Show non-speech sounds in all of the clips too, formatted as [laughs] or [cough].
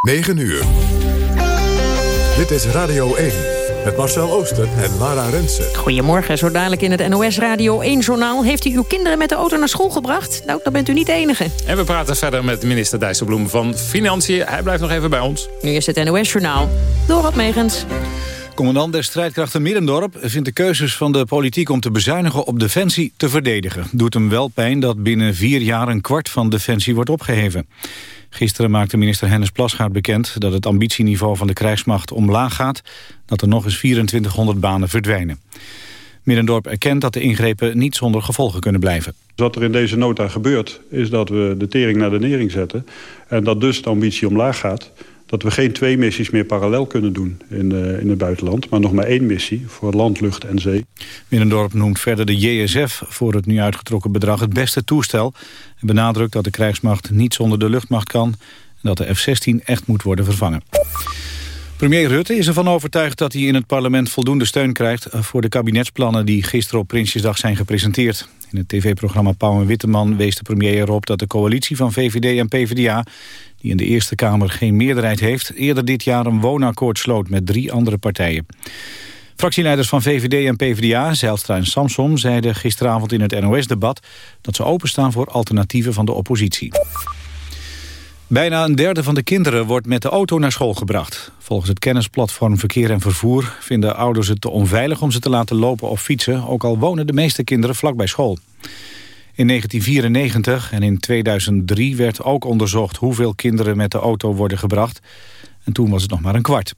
9 uur. Dit is Radio 1 met Marcel Ooster en Lara Rensen. Goedemorgen, zo dadelijk in het NOS Radio 1-journaal. Heeft u uw kinderen met de auto naar school gebracht? Nou, dan bent u niet de enige. En we praten verder met minister Dijsselbloem van Financiën. Hij blijft nog even bij ons. Nu is het NOS-journaal. Dorot Megens. Commandant der strijdkrachten Middendorp vindt de keuzes van de politiek om te bezuinigen op defensie te verdedigen. Doet hem wel pijn dat binnen vier jaar een kwart van defensie wordt opgeheven. Gisteren maakte minister Hennis Plasgaard bekend dat het ambitieniveau van de krijgsmacht omlaag gaat, dat er nog eens 2400 banen verdwijnen. Middendorp erkent dat de ingrepen niet zonder gevolgen kunnen blijven. Wat er in deze nota gebeurt, is dat we de tering naar de nering zetten. En dat dus de ambitie omlaag gaat dat we geen twee missies meer parallel kunnen doen in, uh, in het buitenland... maar nog maar één missie voor land, lucht en zee. Middendorp noemt verder de JSF voor het nu uitgetrokken bedrag het beste toestel... en benadrukt dat de krijgsmacht niet zonder de luchtmacht kan... en dat de F-16 echt moet worden vervangen. Premier Rutte is ervan overtuigd dat hij in het parlement voldoende steun krijgt... voor de kabinetsplannen die gisteren op Prinsjesdag zijn gepresenteerd. In het tv-programma Pauw en Witteman wees de premier erop dat de coalitie van VVD en PvdA die in de Eerste Kamer geen meerderheid heeft... eerder dit jaar een woonakkoord sloot met drie andere partijen. Fractieleiders van VVD en PvdA, Zijlstra en Samson... zeiden gisteravond in het NOS-debat dat ze openstaan voor alternatieven van de oppositie. Bijna een derde van de kinderen wordt met de auto naar school gebracht. Volgens het kennisplatform Verkeer en Vervoer vinden ouders het te onveilig om ze te laten lopen of fietsen, ook al wonen de meeste kinderen vlak bij school. In 1994 en in 2003 werd ook onderzocht hoeveel kinderen met de auto worden gebracht. En toen was het nog maar een kwart.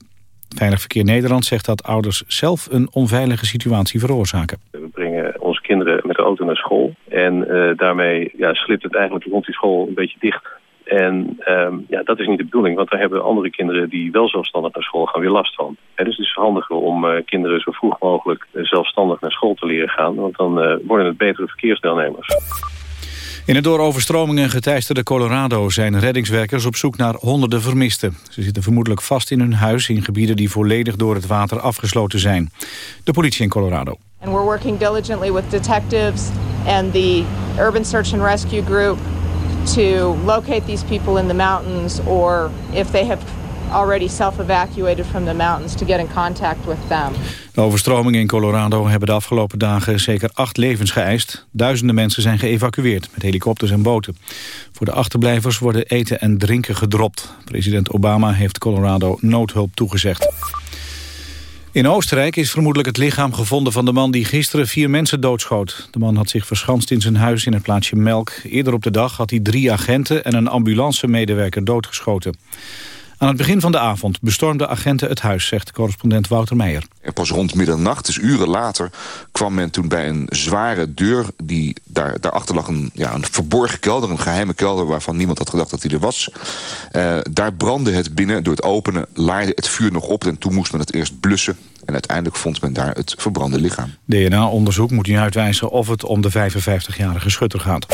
Veilig Verkeer Nederland zegt dat ouders zelf een onveilige situatie veroorzaken. We brengen onze kinderen met de auto naar school. En uh, daarmee ja, slipt het eigenlijk rond die school een beetje dicht. En um, ja, dat is niet de bedoeling, want daar hebben andere kinderen die wel zelfstandig naar school gaan weer last van. En dus het is handiger om uh, kinderen zo vroeg mogelijk uh, zelfstandig naar school te leren gaan, want dan uh, worden het betere verkeersdeelnemers. In het door overstromingen geteisterde Colorado zijn reddingswerkers op zoek naar honderden vermisten. Ze zitten vermoedelijk vast in hun huis in gebieden die volledig door het water afgesloten zijn. De politie in Colorado. And we're working diligently with detectives and the Urban Search and Rescue Group to locate these people in the mountains or if they have already self-evacuated from the mountains to get in contact with them. De overstromingen in Colorado hebben de afgelopen dagen zeker acht levens geëist. Duizenden mensen zijn geëvacueerd met helikopters en boten. Voor de achterblijvers worden eten en drinken gedropt. President Obama heeft Colorado noodhulp toegezegd. In Oostenrijk is vermoedelijk het lichaam gevonden van de man die gisteren vier mensen doodschoot. De man had zich verschanst in zijn huis in het plaatsje Melk. Eerder op de dag had hij drie agenten en een ambulancemedewerker doodgeschoten. Aan het begin van de avond bestormden agenten het huis, zegt correspondent Wouter Meijer. En pas rond middernacht, dus uren later, kwam men toen bij een zware deur... die daar, daarachter lag een, ja, een verborgen kelder, een geheime kelder... waarvan niemand had gedacht dat hij er was. Uh, daar brandde het binnen, door het openen laaide het vuur nog op... en toen moest men het eerst blussen. En uiteindelijk vond men daar het verbrande lichaam. DNA-onderzoek moet nu uitwijzen of het om de 55-jarige schutter gaat.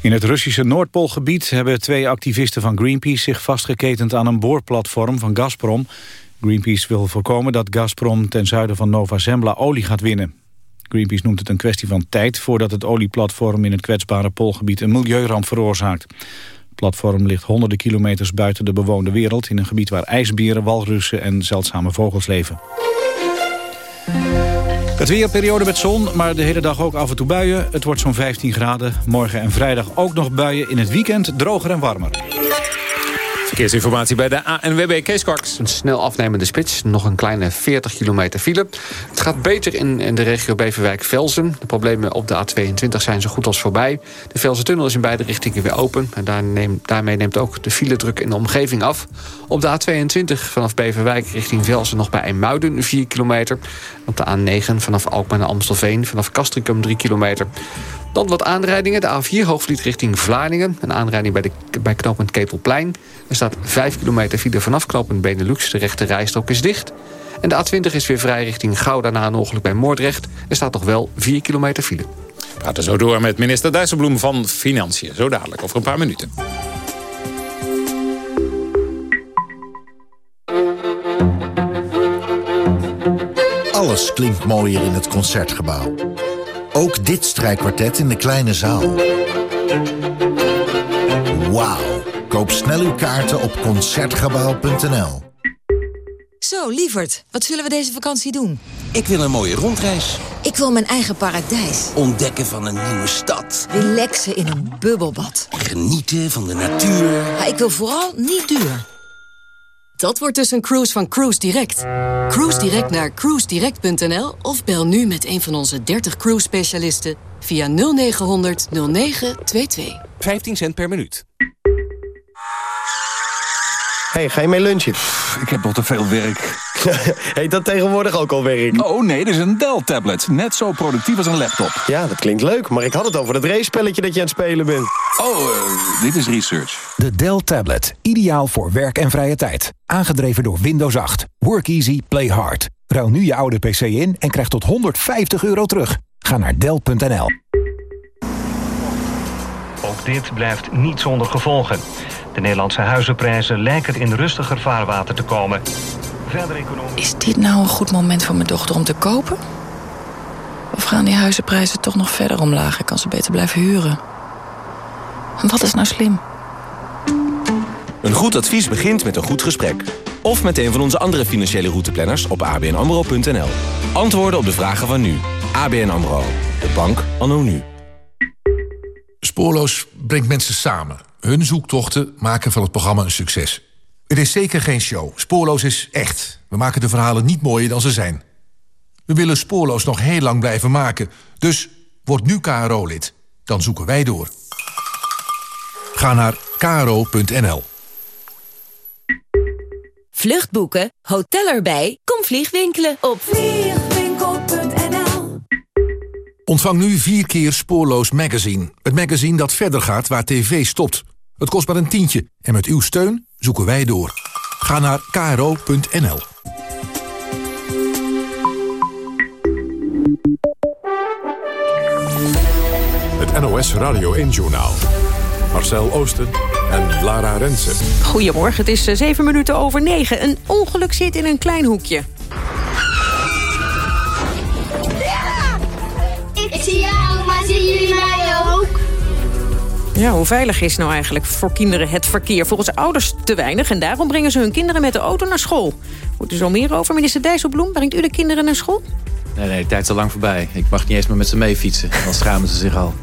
In het Russische Noordpoolgebied hebben twee activisten van Greenpeace... zich vastgeketend aan een boorplatform van Gazprom. Greenpeace wil voorkomen dat Gazprom ten zuiden van Nova Zembla olie gaat winnen. Greenpeace noemt het een kwestie van tijd... voordat het olieplatform in het kwetsbare Poolgebied een milieuramp veroorzaakt. Het platform ligt honderden kilometers buiten de bewoonde wereld... in een gebied waar ijsberen, walrussen en zeldzame vogels leven. Het weerperiode met zon, maar de hele dag ook af en toe buien. Het wordt zo'n 15 graden. Morgen en vrijdag ook nog buien. In het weekend droger en warmer. Verkeersinformatie bij de ANWB Kees Kwaks. Een snel afnemende spits, nog een kleine 40 kilometer file. Het gaat beter in, de regio Beverwijk-Velzen. De problemen op de A22 zijn zo goed als voorbij. De Velzen-tunnel is in beide richtingen weer open. En daarmee neemt ook de file druk in de omgeving af. Op de A22 vanaf Beverwijk richting Velzen nog bij IJmuiden 4 kilometer. Op de A9 vanaf Alkmaar naar Amstelveen vanaf Castricum 3 kilometer. Dan wat aanrijdingen. De A4 Hoogvliet richting Vlaardingen. Een aanrijding bij, de, bij knooppunt Kepelplein. Er staat 5 kilometer file vanaf knooppunt Benelux. De rechte rijstrook is dicht. En de A20 is weer vrij richting Gouda na een ongeluk bij Moordrecht. Er staat nog wel 4 kilometer file. We praten zo door met minister Dijsselbloem van Financiën. Zo dadelijk, over een paar minuten. Alles klinkt mooier in het Concertgebouw. Ook dit strijkkwartet in de kleine zaal. Wauw. Koop snel uw kaarten op Concertgebouw.nl. Zo, lieverd, wat zullen we deze vakantie doen? Ik wil een mooie rondreis. Ik wil mijn eigen paradijs. Ontdekken van een nieuwe stad. Relaxen in een bubbelbad. Genieten van de natuur. Maar ik wil vooral niet duur. Dat wordt dus een cruise van Cruise Direct. Cruise Direct naar cruisedirect.nl of bel nu met een van onze 30 cruise specialisten via 0900 0922. 15 cent per minuut. hey, ga je mee lunchen? Ik heb nog te veel werk. [laughs] Heet dat tegenwoordig ook al werk? Oh nee, dit is een Dell-tablet. Net zo productief als een laptop. Ja, dat klinkt leuk, maar ik had het over dat race-spelletje dat je aan het spelen bent. Oh, uh, dit is research. De Dell Tablet. Ideaal voor werk en vrije tijd. Aangedreven door Windows 8. Work easy, play hard. Ruil nu je oude PC in en krijg tot 150 euro terug. Ga naar Dell.nl. Ook dit blijft niet zonder gevolgen. De Nederlandse huizenprijzen lijken in rustiger vaarwater te komen. Verder. Is dit nou een goed moment voor mijn dochter om te kopen? Of gaan die huizenprijzen toch nog verder omlaag? Ik kan ze beter blijven huren. Wat is nou slim? Een goed advies begint met een goed gesprek. Of met een van onze andere financiële routeplanners op abnamro.nl. Antwoorden op de vragen van nu. ABN AMRO. De bank anno nu. Spoorloos brengt mensen samen. Hun zoektochten maken van het programma een succes. Het is zeker geen show. Spoorloos is echt. We maken de verhalen niet mooier dan ze zijn. We willen Spoorloos nog heel lang blijven maken. Dus word nu KRO-lid. Dan zoeken wij door. Ga naar kro.nl. Vluchtboeken, hotel erbij, kom vliegwinkelen op vliegwinkel.nl. Ontvang nu vier keer Spoorloos Magazine. Het magazine dat verder gaat waar tv stopt. Het kost maar een tientje en met uw steun zoeken wij door. Ga naar kro.nl. Het NOS Radio 1-journaal. Marcel Oosten en Lara Rensen. Goedemorgen, het is eh, zeven minuten over negen. Een ongeluk zit in een klein hoekje. Ik zie jou, maar zien jullie mij? Ja, hoe veilig is nou eigenlijk voor kinderen het verkeer? Volgens ouders te weinig en daarom brengen ze hun kinderen met de auto naar school. Hoort u zo meer over? Minister Dijsselbloem, brengt u de kinderen naar school? Nee, nee, de tijd is al lang voorbij. Ik mag niet eens meer met ze mee fietsen. Dan schamen ze zich al. [laughs]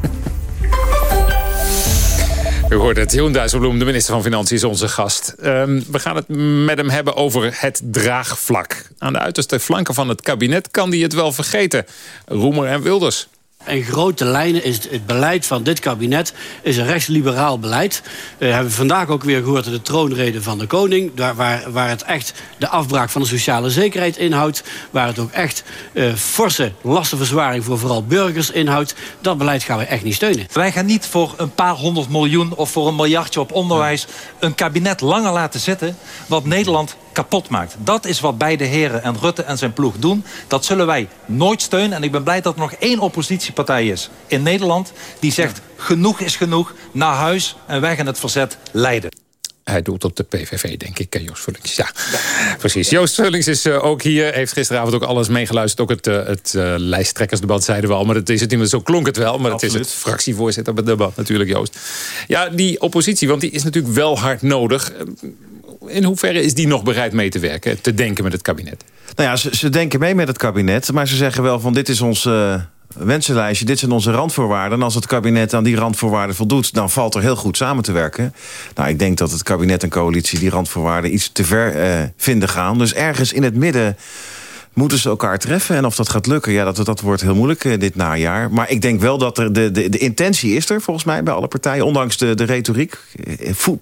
U hoort het, Jeroen Dijsselbloem, de minister van Financiën, is onze gast. Um, we gaan het met hem hebben over het draagvlak. Aan de uiterste flanken van het kabinet kan hij het wel vergeten. Roemer en Wilders. In grote lijnen is het beleid van dit kabinet is een rechtsliberaal beleid. We hebben vandaag ook weer gehoord de troonrede van de koning... Waar, waar het echt de afbraak van de sociale zekerheid inhoudt... waar het ook echt uh, forse lastenverzwaring voor vooral burgers inhoudt. Dat beleid gaan we echt niet steunen. Wij gaan niet voor een paar honderd miljoen of voor een miljardje op onderwijs... een kabinet langer laten zitten wat Nederland kapot maakt. Dat is wat beide heren en Rutte en zijn ploeg doen. Dat zullen wij nooit steunen. En ik ben blij dat er nog één oppositiepartij is in Nederland... die zegt genoeg is genoeg, naar huis en wij gaan het verzet leiden. Hij doelt op de PVV, denk ik, Joost Vullings. Ja, precies. Joost Vullings is uh, ook hier. Heeft gisteravond ook alles meegeluisterd. Ook het, uh, het uh, lijsttrekkersdebat zeiden we al. Maar het is het. Zo klonk het wel. Maar het is het fractievoorzitterdebat natuurlijk, Joost. Ja, die oppositie, want die is natuurlijk wel hard nodig in hoeverre is die nog bereid mee te werken, te denken met het kabinet? Nou ja, ze, denken mee met het kabinet, maar ze zeggen wel van dit is ons uh, wensenlijstje, dit zijn onze randvoorwaarden. En als het kabinet aan die randvoorwaarden voldoet, dan valt er heel goed samen te werken. Nou, ik denk dat het kabinet en coalitie die randvoorwaarden iets te ver uh, vinden gaan. Dus ergens in het midden moeten ze elkaar treffen. En of dat gaat lukken, ja, dat, dat wordt heel moeilijk uh, dit najaar. Maar ik denk wel dat er de, de, de intentie is er, volgens mij, bij alle partijen. Ondanks de, de retoriek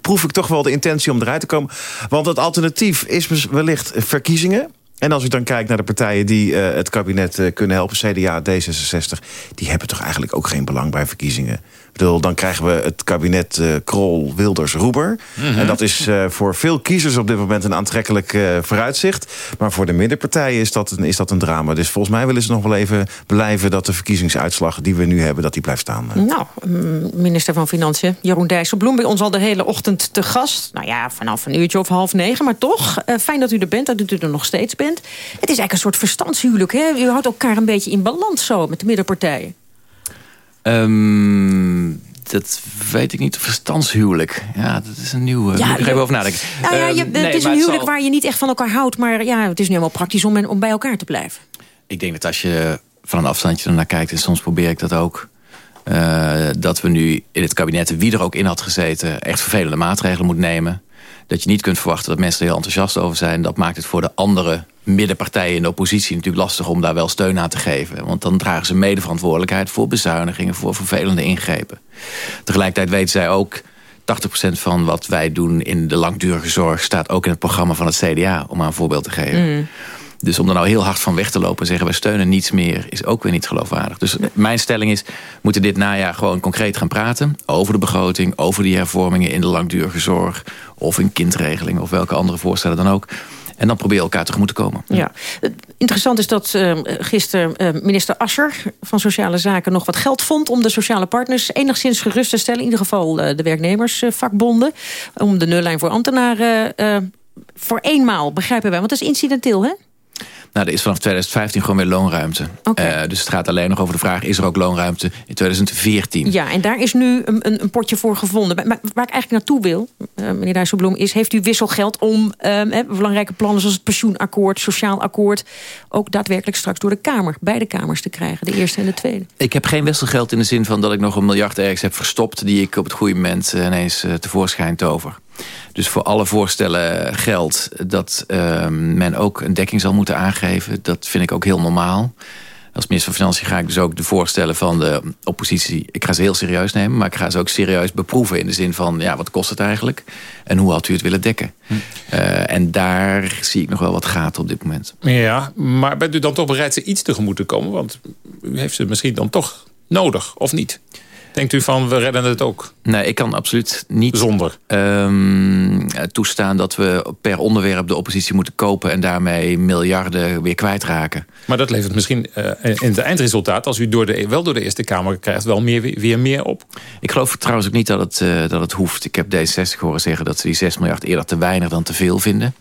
proef ik toch wel de intentie om eruit te komen. Want het alternatief is wellicht verkiezingen. En als ik dan kijk naar de partijen die uh, het kabinet uh, kunnen helpen... CDA, D66, die hebben toch eigenlijk ook geen belang bij verkiezingen. Ik bedoel, dan krijgen we het kabinet uh, Krol, Wilders, Roeber. Mm -hmm. En dat is uh, voor veel kiezers op dit moment een aantrekkelijk uh, vooruitzicht. Maar voor de middenpartijen is dat, een, is dat een drama. Dus volgens mij willen ze nog wel even blijven... dat de verkiezingsuitslag die we nu hebben, dat die blijft staan. Nou, minister van Financiën, Jeroen Dijsselbloem... bij ons al de hele ochtend te gast. Nou ja, vanaf een uurtje of half negen. Maar toch, fijn dat u er bent, dat u er nog steeds bent. Het is eigenlijk een soort verstandshuwelijk. Hè? U houdt elkaar een beetje in balans zo met de middenpartijen. Um, Dat weet ik niet. Verstandshuwelijk. Ja, dat is een nieuwe. Ja, moet ik even over nadenken. Nou ja, Ehm, je, nee, het is een huwelijk zal- waar je niet echt van elkaar houdt... maar ja, het is nu helemaal praktisch om, om bij elkaar te blijven. Ik denk dat als je van een afstandje ernaar kijkt... en soms probeer ik dat ook... eh, dat we nu in het kabinet, wie er ook in had gezeten... echt vervelende maatregelen moet nemen. Dat je niet kunt verwachten dat mensen er heel enthousiast over zijn. Dat maakt het voor de andere middenpartijen in de oppositie... natuurlijk lastig om daar wel steun aan te geven. Want dan dragen ze medeverantwoordelijkheid voor bezuinigingen... voor vervelende ingrepen. Tegelijkertijd weten zij ook... 80% van wat wij doen in de langdurige zorg... staat ook in het programma van het CDA, om maar een voorbeeld te geven. Mm. Dus om er nou heel hard van weg te lopen en zeggen... wij steunen niets meer, is ook weer niet geloofwaardig. Dus mijn stelling is, we moeten dit najaar gewoon concreet gaan praten... over de begroting, over die hervormingen in de langdurige zorg... of in kindregeling of welke andere voorstellen dan ook. En dan proberen elkaar tegemoet te komen. Ja. Eh, Interessant is dat uh, gisteren uh, minister Ascher van Sociale Zaken... nog wat geld vond om de sociale partners enigszins gerust te stellen. In ieder geval uh, de werknemersvakbonden. om de nullijn voor ambtenaren uh, voor eenmaal, begrijpen wij. Want dat is incidenteel, hè? Nou, er is vanaf 2015 gewoon weer loonruimte. Okay. Uh, dus het gaat alleen nog over de vraag... is er ook loonruimte in 2014? Ja, en daar is nu een, een, een potje voor gevonden. Maar, waar ik eigenlijk naartoe wil, uh, meneer Dijsselbloem... is heeft u wisselgeld om uh, belangrijke plannen... zoals het pensioenakkoord, sociaal akkoord... ook daadwerkelijk straks door de Kamer, beide Kamers te krijgen. De eerste en de tweede. Ik heb geen wisselgeld in de zin van dat ik nog een miljard ergens heb verstopt... die ik op het goede moment ineens tevoorschijn tover. Dus voor alle voorstellen geldt dat uh, men ook een dekking zal moeten aangeven. Dat vind ik ook heel normaal. Als minister van Financiën ga ik dus ook de voorstellen van de oppositie... ik ga ze heel serieus nemen, maar ik ga ze ook serieus beproeven... in de zin van, ja, wat kost het eigenlijk? En hoe had u het willen dekken? Hm. Uh, en daar zie ik nog wel wat gaten op dit moment. Ja, maar bent u dan toch bereid ze iets tegemoet te komen? Want u heeft ze misschien dan toch nodig, of niet? Denkt u van, we redden het ook? Nee, ik kan absoluut niet Zonder. Um, toestaan dat we per onderwerp de oppositie moeten kopen... en daarmee miljarden weer kwijtraken. Maar dat levert misschien uh, in het eindresultaat... als u door de, wel door de Eerste Kamer krijgt, wel meer, weer meer op? Ik geloof trouwens ook niet dat het, uh, dat het hoeft. Ik heb D66 horen zeggen dat ze die 6 miljard eerder te weinig dan te veel vinden.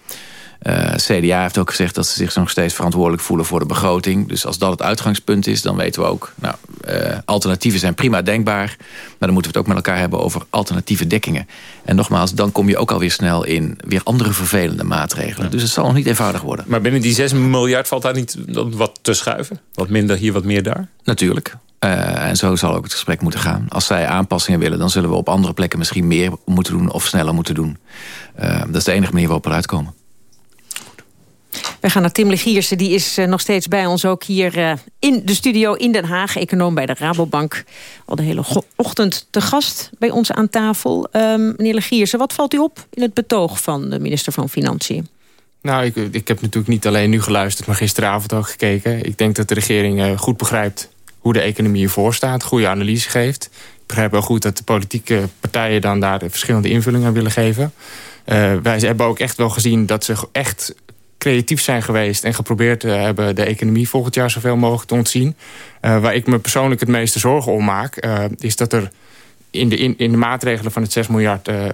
Uh, CDA heeft ook gezegd dat ze zich nog steeds verantwoordelijk voelen voor de begroting. Dus als dat het uitgangspunt is, dan weten we ook... Nou, uh, alternatieven zijn prima denkbaar. Maar dan moeten we het ook met elkaar hebben over alternatieve dekkingen. En nogmaals, dan kom je ook alweer snel in weer andere vervelende maatregelen. Ja. Dus het zal nog niet eenvoudig worden. Maar binnen die 6 miljard valt daar niet wat te schuiven? Wat minder hier, wat meer daar? Natuurlijk. Uh, en zo zal ook het gesprek moeten gaan. Als zij aanpassingen willen, dan zullen we op andere plekken misschien meer moeten doen... of sneller moeten doen. Dat is de enige manier waarop we eruit komen. We gaan naar Tim Legiersen, die is uh, nog steeds bij ons ook hier uh, in de studio in Den Haag. Econoom bij de Rabobank. Al de hele ochtend te gast bij ons aan tafel. Um, meneer Legiersen, wat valt u op in het betoog van de minister van Financiën? Nou, ik, ik heb natuurlijk niet alleen nu geluisterd, maar gisteravond ook gekeken. Ik denk dat de regering uh, goed begrijpt hoe de economie ervoor staat. Goede analyse geeft. Ik begrijp wel goed dat de politieke partijen dan daar de verschillende invullingen aan willen geven. wij hebben ook echt wel gezien dat ze echt creatief zijn geweest en geprobeerd te hebben de economie volgend jaar zoveel mogelijk te ontzien. Uh, waar ik me persoonlijk het meeste zorgen om maak, uh, is dat er in de, in, in de maatregelen van het 6 miljard... Uh,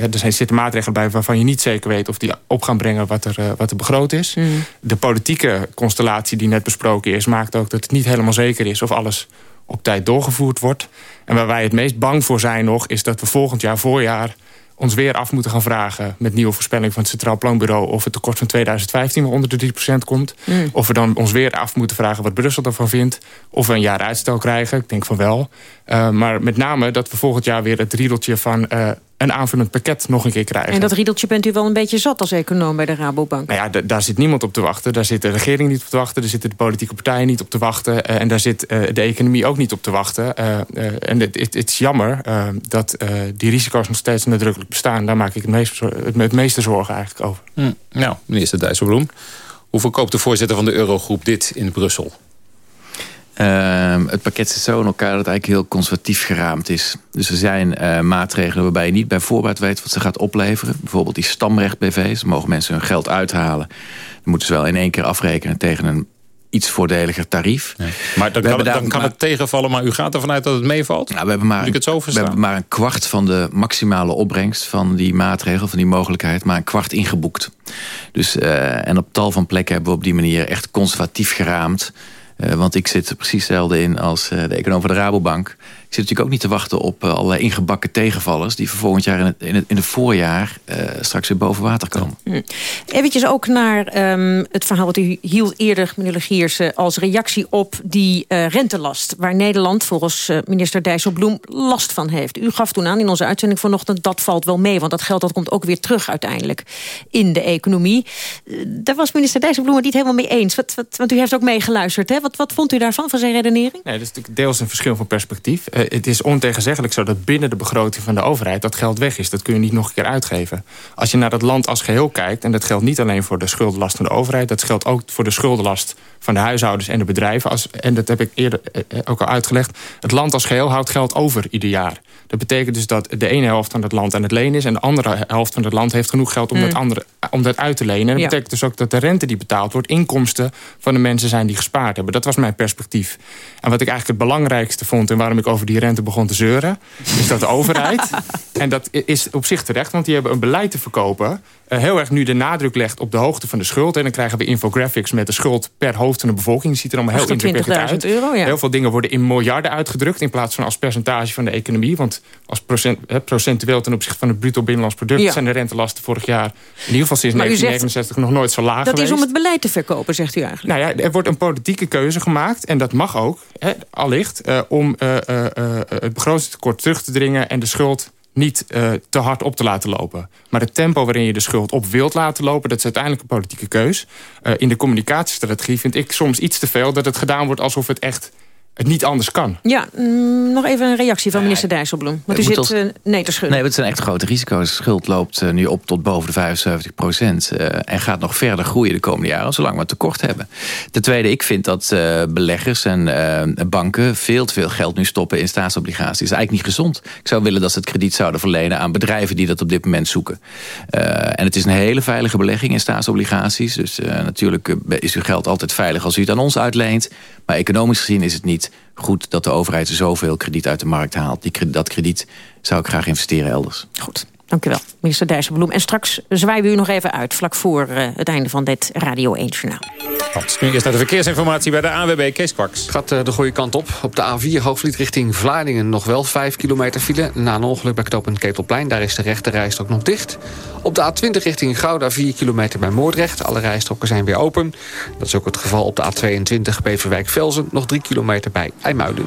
er zijn, zitten maatregelen bij waarvan je niet zeker weet... of die op gaan brengen wat er, wat er begroot is. Mm. De politieke constellatie die net besproken is... maakt ook dat het niet helemaal zeker is of alles op tijd doorgevoerd wordt. En waar wij het meest bang voor zijn nog... is dat we volgend jaar voorjaar ons weer af moeten gaan vragen... met nieuwe voorspelling van het Centraal Planbureau... of het tekort van 2015 weer onder de 3% komt. Mm. Of we dan ons weer af moeten vragen wat Brussel ervan vindt. Of we een jaar uitstel krijgen. Ik denk van wel. Uh, maar met name dat we volgend jaar weer het riedeltje van... Uh, een aanvullend pakket nog een keer krijgen. En dat riedeltje bent u wel een beetje zat als econoom bij de Rabobank? Nou ja, daar zit niemand op te wachten. Daar zit de regering niet op te wachten. Daar zitten de politieke partijen niet op te wachten. Uh, en daar zit uh, de economie ook niet op te wachten. Uh, en het, het, het, is jammer dat die risico's nog steeds nadrukkelijk bestaan. Daar maak ik het meeste, het, het meeste zorgen eigenlijk over. Hm. Nou, minister Dijsselbloem. Hoe verkoopt de voorzitter van de Eurogroep dit in Brussel? Uh, het pakket zit zo in elkaar dat het eigenlijk heel conservatief geraamd is. Dus er zijn uh, maatregelen waarbij je niet bij voorbaat weet wat ze gaat opleveren. Bijvoorbeeld die stamrecht-BV's. Mogen mensen hun geld uithalen. Dan moeten ze wel in één keer afrekenen tegen een iets voordeliger tarief. Nee. Maar dan, kan, het, dan kan, het tegenvallen, maar u gaat ervan uit dat het meevalt? Nou, we hebben maar, het zo we hebben maar een kwart van de maximale opbrengst van die maatregel, van die mogelijkheid, maar een kwart ingeboekt. Dus, uh, en op tal van plekken hebben we op die manier echt conservatief geraamd. Uh, want ik zit er precies hetzelfde in als uh, de econoom van de Rabobank. Zit natuurlijk ook niet te wachten op uh, allerlei ingebakken tegenvallers... die voor volgend jaar in het, in het, in het voorjaar uh, straks weer boven water komen. Hm. Eventjes ook naar um, het verhaal wat u hield eerder, meneer Legiersen... als reactie op die uh, rentelast... waar Nederland volgens minister Dijsselbloem last van heeft. U gaf toen aan in onze uitzending vanochtend... dat valt wel mee, want dat geld dat komt ook weer terug uiteindelijk... in de economie. daar was minister Dijsselbloem het niet helemaal mee eens. Wat, wat, want u heeft ook meegeluisterd. Hè? Wat, wat vond u daarvan, van zijn redenering? Nee, dat is natuurlijk deels een verschil van perspectief. Uh, het is ontegenzeggelijk zo dat binnen de begroting van de overheid... dat geld weg is. Dat kun je niet nog een keer uitgeven. Als je naar dat land als geheel kijkt... en dat geldt niet alleen voor de schuldenlast van de overheid... dat geldt ook voor de schuldenlast van de huishoudens en de bedrijven. Als, en dat heb ik eerder uh, ook al uitgelegd. Het land als geheel houdt geld over ieder jaar. Dat betekent dus dat de ene helft van het land aan het lenen is... en de andere helft van het land heeft genoeg geld om, mm. dat, andere, om dat uit te lenen. En dat ja. betekent dus ook dat de rente die betaald wordt... inkomsten van de mensen zijn die gespaard hebben. Dat was mijn perspectief. En wat ik eigenlijk het belangrijkste vond... en waarom ik over die rente begon te zeuren... is dat de overheid, [laughs] en dat is op zich terecht... want die hebben een beleid te verkopen... Uh, heel erg nu de nadruk legt op de hoogte van de schuld. En dan krijgen we infographics met de schuld per hoofd van de bevolking. Dat ziet er allemaal heel indrukwekkend uit. Euro, ja. Heel veel dingen worden in miljarden uitgedrukt... in plaats van als percentage van de economie. Want als procent, he, procentueel ten opzichte van het bruto binnenlands product... Ja. zijn de rentelasten vorig jaar in ieder geval sinds 1969 nog nooit zo laag dat geweest. is om het beleid te verkopen, zegt u eigenlijk. Nou ja, er wordt een politieke keuze gemaakt. En dat mag ook, he, allicht, uh, om uh, uh, het begrotingstekort terug te dringen... en de schuld niet uh, te hard op te laten lopen. Maar het tempo waarin je de schuld op wilt laten lopen... dat is uiteindelijk een politieke keus. Uh, in de communicatiestrategie vind ik soms iets te veel... dat het gedaan wordt alsof het echt het niet anders kan. Ja, mm, nog even een reactie van minister Dijsselbloem. Want u zit als, uh, nee te schudden. Nee, het zijn echt grote risico's. De schuld loopt uh, nu op tot boven de 75 procent. Uh, en gaat nog verder groeien de komende jaren, zolang we tekort hebben. Ten tweede, ik vind dat beleggers en banken... veel te veel geld nu stoppen in staatsobligaties. Dat is eigenlijk niet gezond. Ik zou willen dat ze het krediet zouden verlenen... aan bedrijven die dat op dit moment zoeken. en het is een hele veilige belegging in staatsobligaties. Dus natuurlijk is uw geld altijd veilig als u het aan ons uitleent. Maar economisch gezien is het niet goed dat de overheid zoveel krediet uit de markt haalt. Die, dat krediet zou ik graag investeren elders. Goed. Dank u wel, minister Dijsselbloem. En straks zwaaien we u nog even uit, vlak voor uh, het einde van dit Radio 1 Journaal. Nu eerst naar de verkeersinformatie bij de AWB Kees Kwaks. Het gaat uh, de goede kant op. Op de A4 Hoofdvliet richting Vlaardingen nog wel 5 kilometer file. Na een ongeluk bij knooppunt Ketelplein, daar is de rechte rijstrook nog dicht. Op de A20 richting Gouda 4 kilometer bij Moordrecht. Alle rijstroken zijn weer open. Dat is ook het geval op de A22 Beverwijk-Velzen. Nog 3 kilometer bij IJmuiden.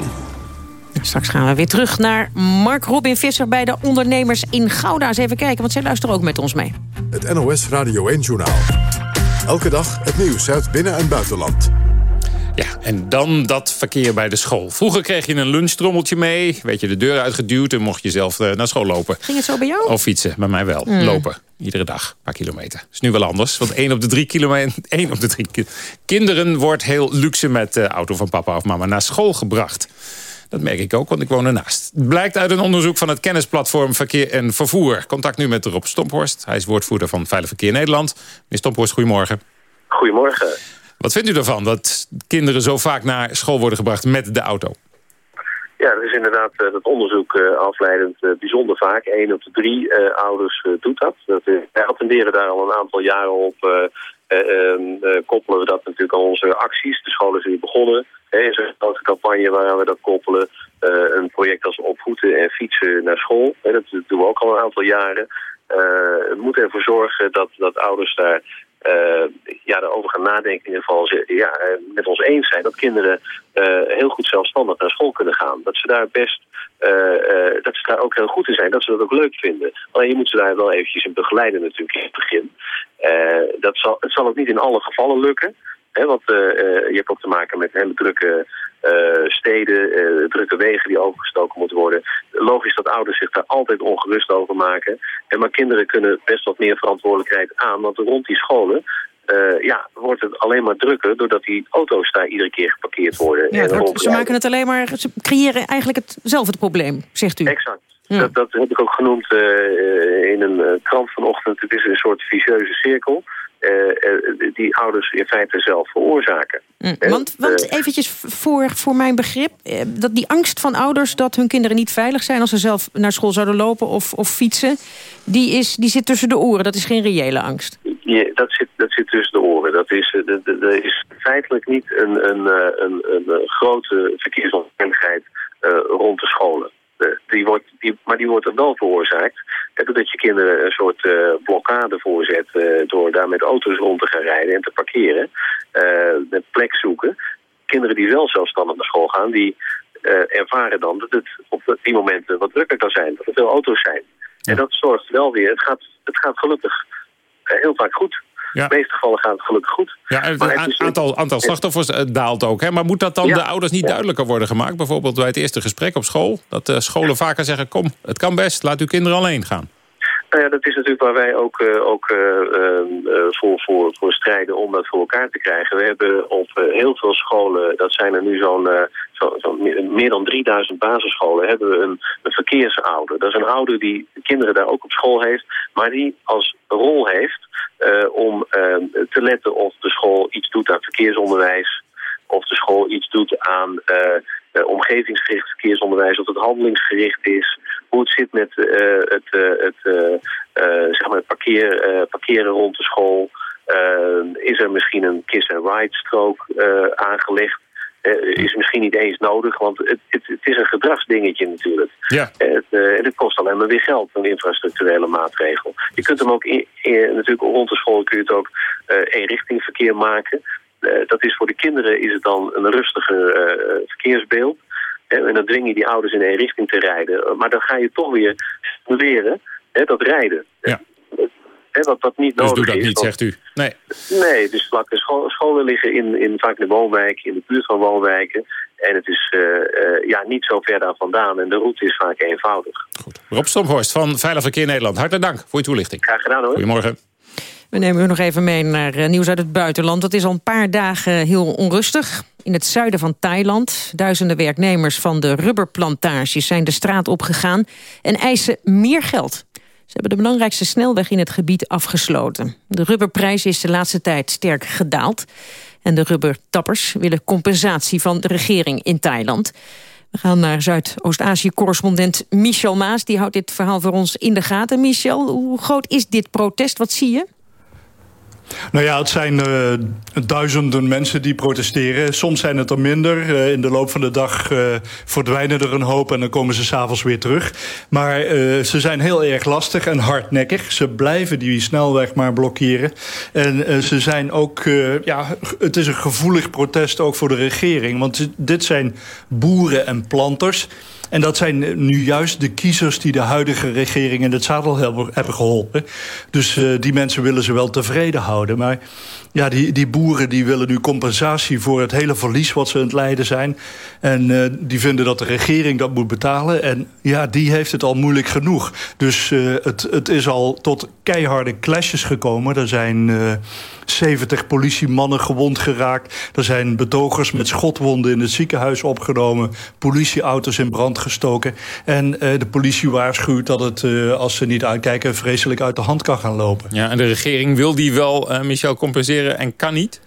Straks gaan we weer terug naar Mark Robin Visser bij de ondernemers in Gouda. Eens even kijken, want zij luisteren ook met ons mee. Het NOS Radio 1-journaal. Elke dag het nieuws uit binnen- en buitenland. Ja, en dan dat verkeer bij de school. Vroeger kreeg je een lunchtrommeltje mee. Weet je, de deur uitgeduwd en mocht je zelf uh, naar school lopen. Ging het zo bij jou? Of fietsen, bij mij wel. Mm. Lopen. Iedere dag, een paar kilometer. is nu wel anders, want één op de drie kilometer... [laughs] één op de drie kinderen wordt heel luxe met de auto van papa of mama naar school gebracht. Dat merk ik ook, want ik woon ernaast. Het blijkt uit een onderzoek van het kennisplatform Verkeer en Vervoer. Contact nu met Rob Stomphorst. Hij is woordvoerder van Veilig Verkeer Nederland. Meneer Stomphorst, goedemorgen. Goedemorgen. Wat vindt u ervan dat kinderen zo vaak naar school worden gebracht met de auto? Ja, dat is inderdaad uh, dat onderzoek uh, afleidend uh, bijzonder vaak. Eén op de drie ouders doet dat. dat wij attenderen daar al een aantal jaren op. koppelen we dat natuurlijk aan onze acties. De scholen zijn begonnen. Er is een grote campagne waar we dat koppelen. een project als opvoeden en fietsen naar school. dat doen we ook al een aantal jaren. we moeten ervoor zorgen dat, dat ouders daar uh, ja, erover gaan nadenken. In ieder geval ja, met ons eens zijn dat kinderen uh, heel goed zelfstandig naar school kunnen gaan. Dat ze daar best, uh, dat ze daar ook heel goed in zijn. Dat ze dat ook leuk vinden. Alleen je moet ze daar wel eventjes in begeleiden natuurlijk in het begin. dat zal, het zal ook niet in alle gevallen lukken. Hè, want je hebt ook te maken met hele drukke uh, steden, uh, drukke wegen die overgestoken moeten worden. Logisch dat ouders zich daar altijd ongerust over maken. En maar kinderen kunnen best wat meer verantwoordelijkheid aan. Want rond die scholen uh, ja, wordt het alleen maar drukker... doordat die auto's daar iedere keer geparkeerd worden. Ja, en wordt, ze maken het alleen maar... Ze creëren eigenlijk het, zelf het probleem, zegt u. Exact. Ja. Dat, dat heb ik ook genoemd in een krant vanochtend. Het is een soort vicieuze cirkel. Uh, die ouders in feite zelf veroorzaken. Mm, want, want eventjes voor, voor mijn begrip... dat die angst van ouders dat hun kinderen niet veilig zijn... als ze zelf naar school zouden lopen of, of fietsen... Die, is, die zit tussen de oren, dat is geen reële angst. Ja, dat, zit, dat zit tussen de oren. Dat is, er is feitelijk niet een, een, een, een, een grote verkeersonveiligheid rond de scholen. Die wordt, die, maar die wordt er wel veroorzaakt doordat je kinderen een soort blokkade voorzet door daar met auto's rond te gaan rijden en te parkeren, met plek zoeken. Kinderen die wel zelfstandig naar school gaan, die ervaren dan dat het op die momenten wat drukker kan zijn, dat er veel auto's zijn. En dat zorgt wel weer, het gaat, het gaat gelukkig heel vaak goed. In de meeste gevallen gaat het gelukkig goed. Ja, het, het aantal, aantal slachtoffers eh, daalt ook. Hè? Maar moet dat dan de ouders niet duidelijker worden gemaakt? Bijvoorbeeld bij het eerste gesprek op school. Dat de scholen vaker zeggen, kom, het kan best, laat uw kinderen alleen gaan. Nou ja, dat is natuurlijk waar wij ook, uh, ook uh, voor, voor, voor strijden om dat voor elkaar te krijgen. We hebben op heel veel scholen, dat zijn er nu zo'n zo, zo meer dan 3000 basisscholen, hebben we een, een verkeersouder. Dat is een ouder die kinderen daar ook op school heeft, maar die als rol heeft om te letten of de school iets doet aan verkeersonderwijs, of de school iets doet aan omgevingsgericht verkeersonderwijs, of het handelingsgericht is, hoe het zit met het, het, zeg maar parkeren rond de school. is er misschien een kiss-and-ride strook aangelegd? Is misschien niet eens nodig, want het, het, het is een gedragsdingetje natuurlijk. Ja. Het, het kost alleen maar weer geld, een infrastructurele maatregel. Je kunt hem ook, in, natuurlijk rond de school kun je het ook eenrichtingverkeer maken. dat is voor de kinderen is het dan een rustiger verkeersbeeld. En dan dwing je die ouders in één richting te rijden. Maar dan ga je toch weer stimuleren dat rijden. Ja. Hè, dat niet dus nodig doe dat is. niet, zegt u? Nee. Nee, dus vlakke scho scholen liggen in, in, vaak de woonwijken, in de buurt van woonwijken. En het is uh, uh, ja, niet zo ver daar vandaan. En de route is vaak eenvoudig. Goed. Rob Stomhorst van Veilig Verkeer Nederland. Hartelijk dank voor uw toelichting. Graag gedaan hoor. Goedemorgen. We nemen u nog even mee naar uh, nieuws uit het buitenland. Het is al een paar dagen heel onrustig. In het zuiden van Thailand. Duizenden werknemers van de rubberplantages zijn de straat opgegaan... en eisen meer geld. Ze hebben de belangrijkste snelweg in het gebied afgesloten. De rubberprijs is de laatste tijd sterk gedaald. En de rubbertappers willen compensatie van de regering in Thailand. We gaan naar Zuidoost-Azië-correspondent Michel Maas. Die houdt dit verhaal voor ons in de gaten. Michel, hoe groot is dit protest? Wat zie je? Nou ja, het zijn uh, duizenden mensen die protesteren. Soms zijn het er minder. Uh, in de loop van de dag uh, verdwijnen er een hoop en dan komen ze s'avonds weer terug. Maar ze zijn heel erg lastig en hardnekkig. Ze blijven die snelweg maar blokkeren. En ze zijn ook, ja, het is een gevoelig protest ook voor de regering. Want dit zijn boeren en planters. En dat zijn nu juist de kiezers die de huidige regering in het zadel hebben geholpen. Dus uh, die mensen willen ze wel tevreden houden. Maar ja, die, die boeren die willen nu compensatie voor het hele verlies wat ze aan het lijden zijn. En uh, die vinden dat de regering dat moet betalen. En ja, die heeft het al moeilijk genoeg. Dus het, het is al tot keiharde clashes gekomen. Er zijn... 70 politiemannen gewond geraakt. Er zijn betogers met schotwonden in het ziekenhuis opgenomen. Politieauto's in brand gestoken. En uh, de politie waarschuwt dat het, uh, als ze niet aankijken... vreselijk uit de hand kan gaan lopen. Ja, en de regering wil die wel, uh, Michel, compenseren en kan niet?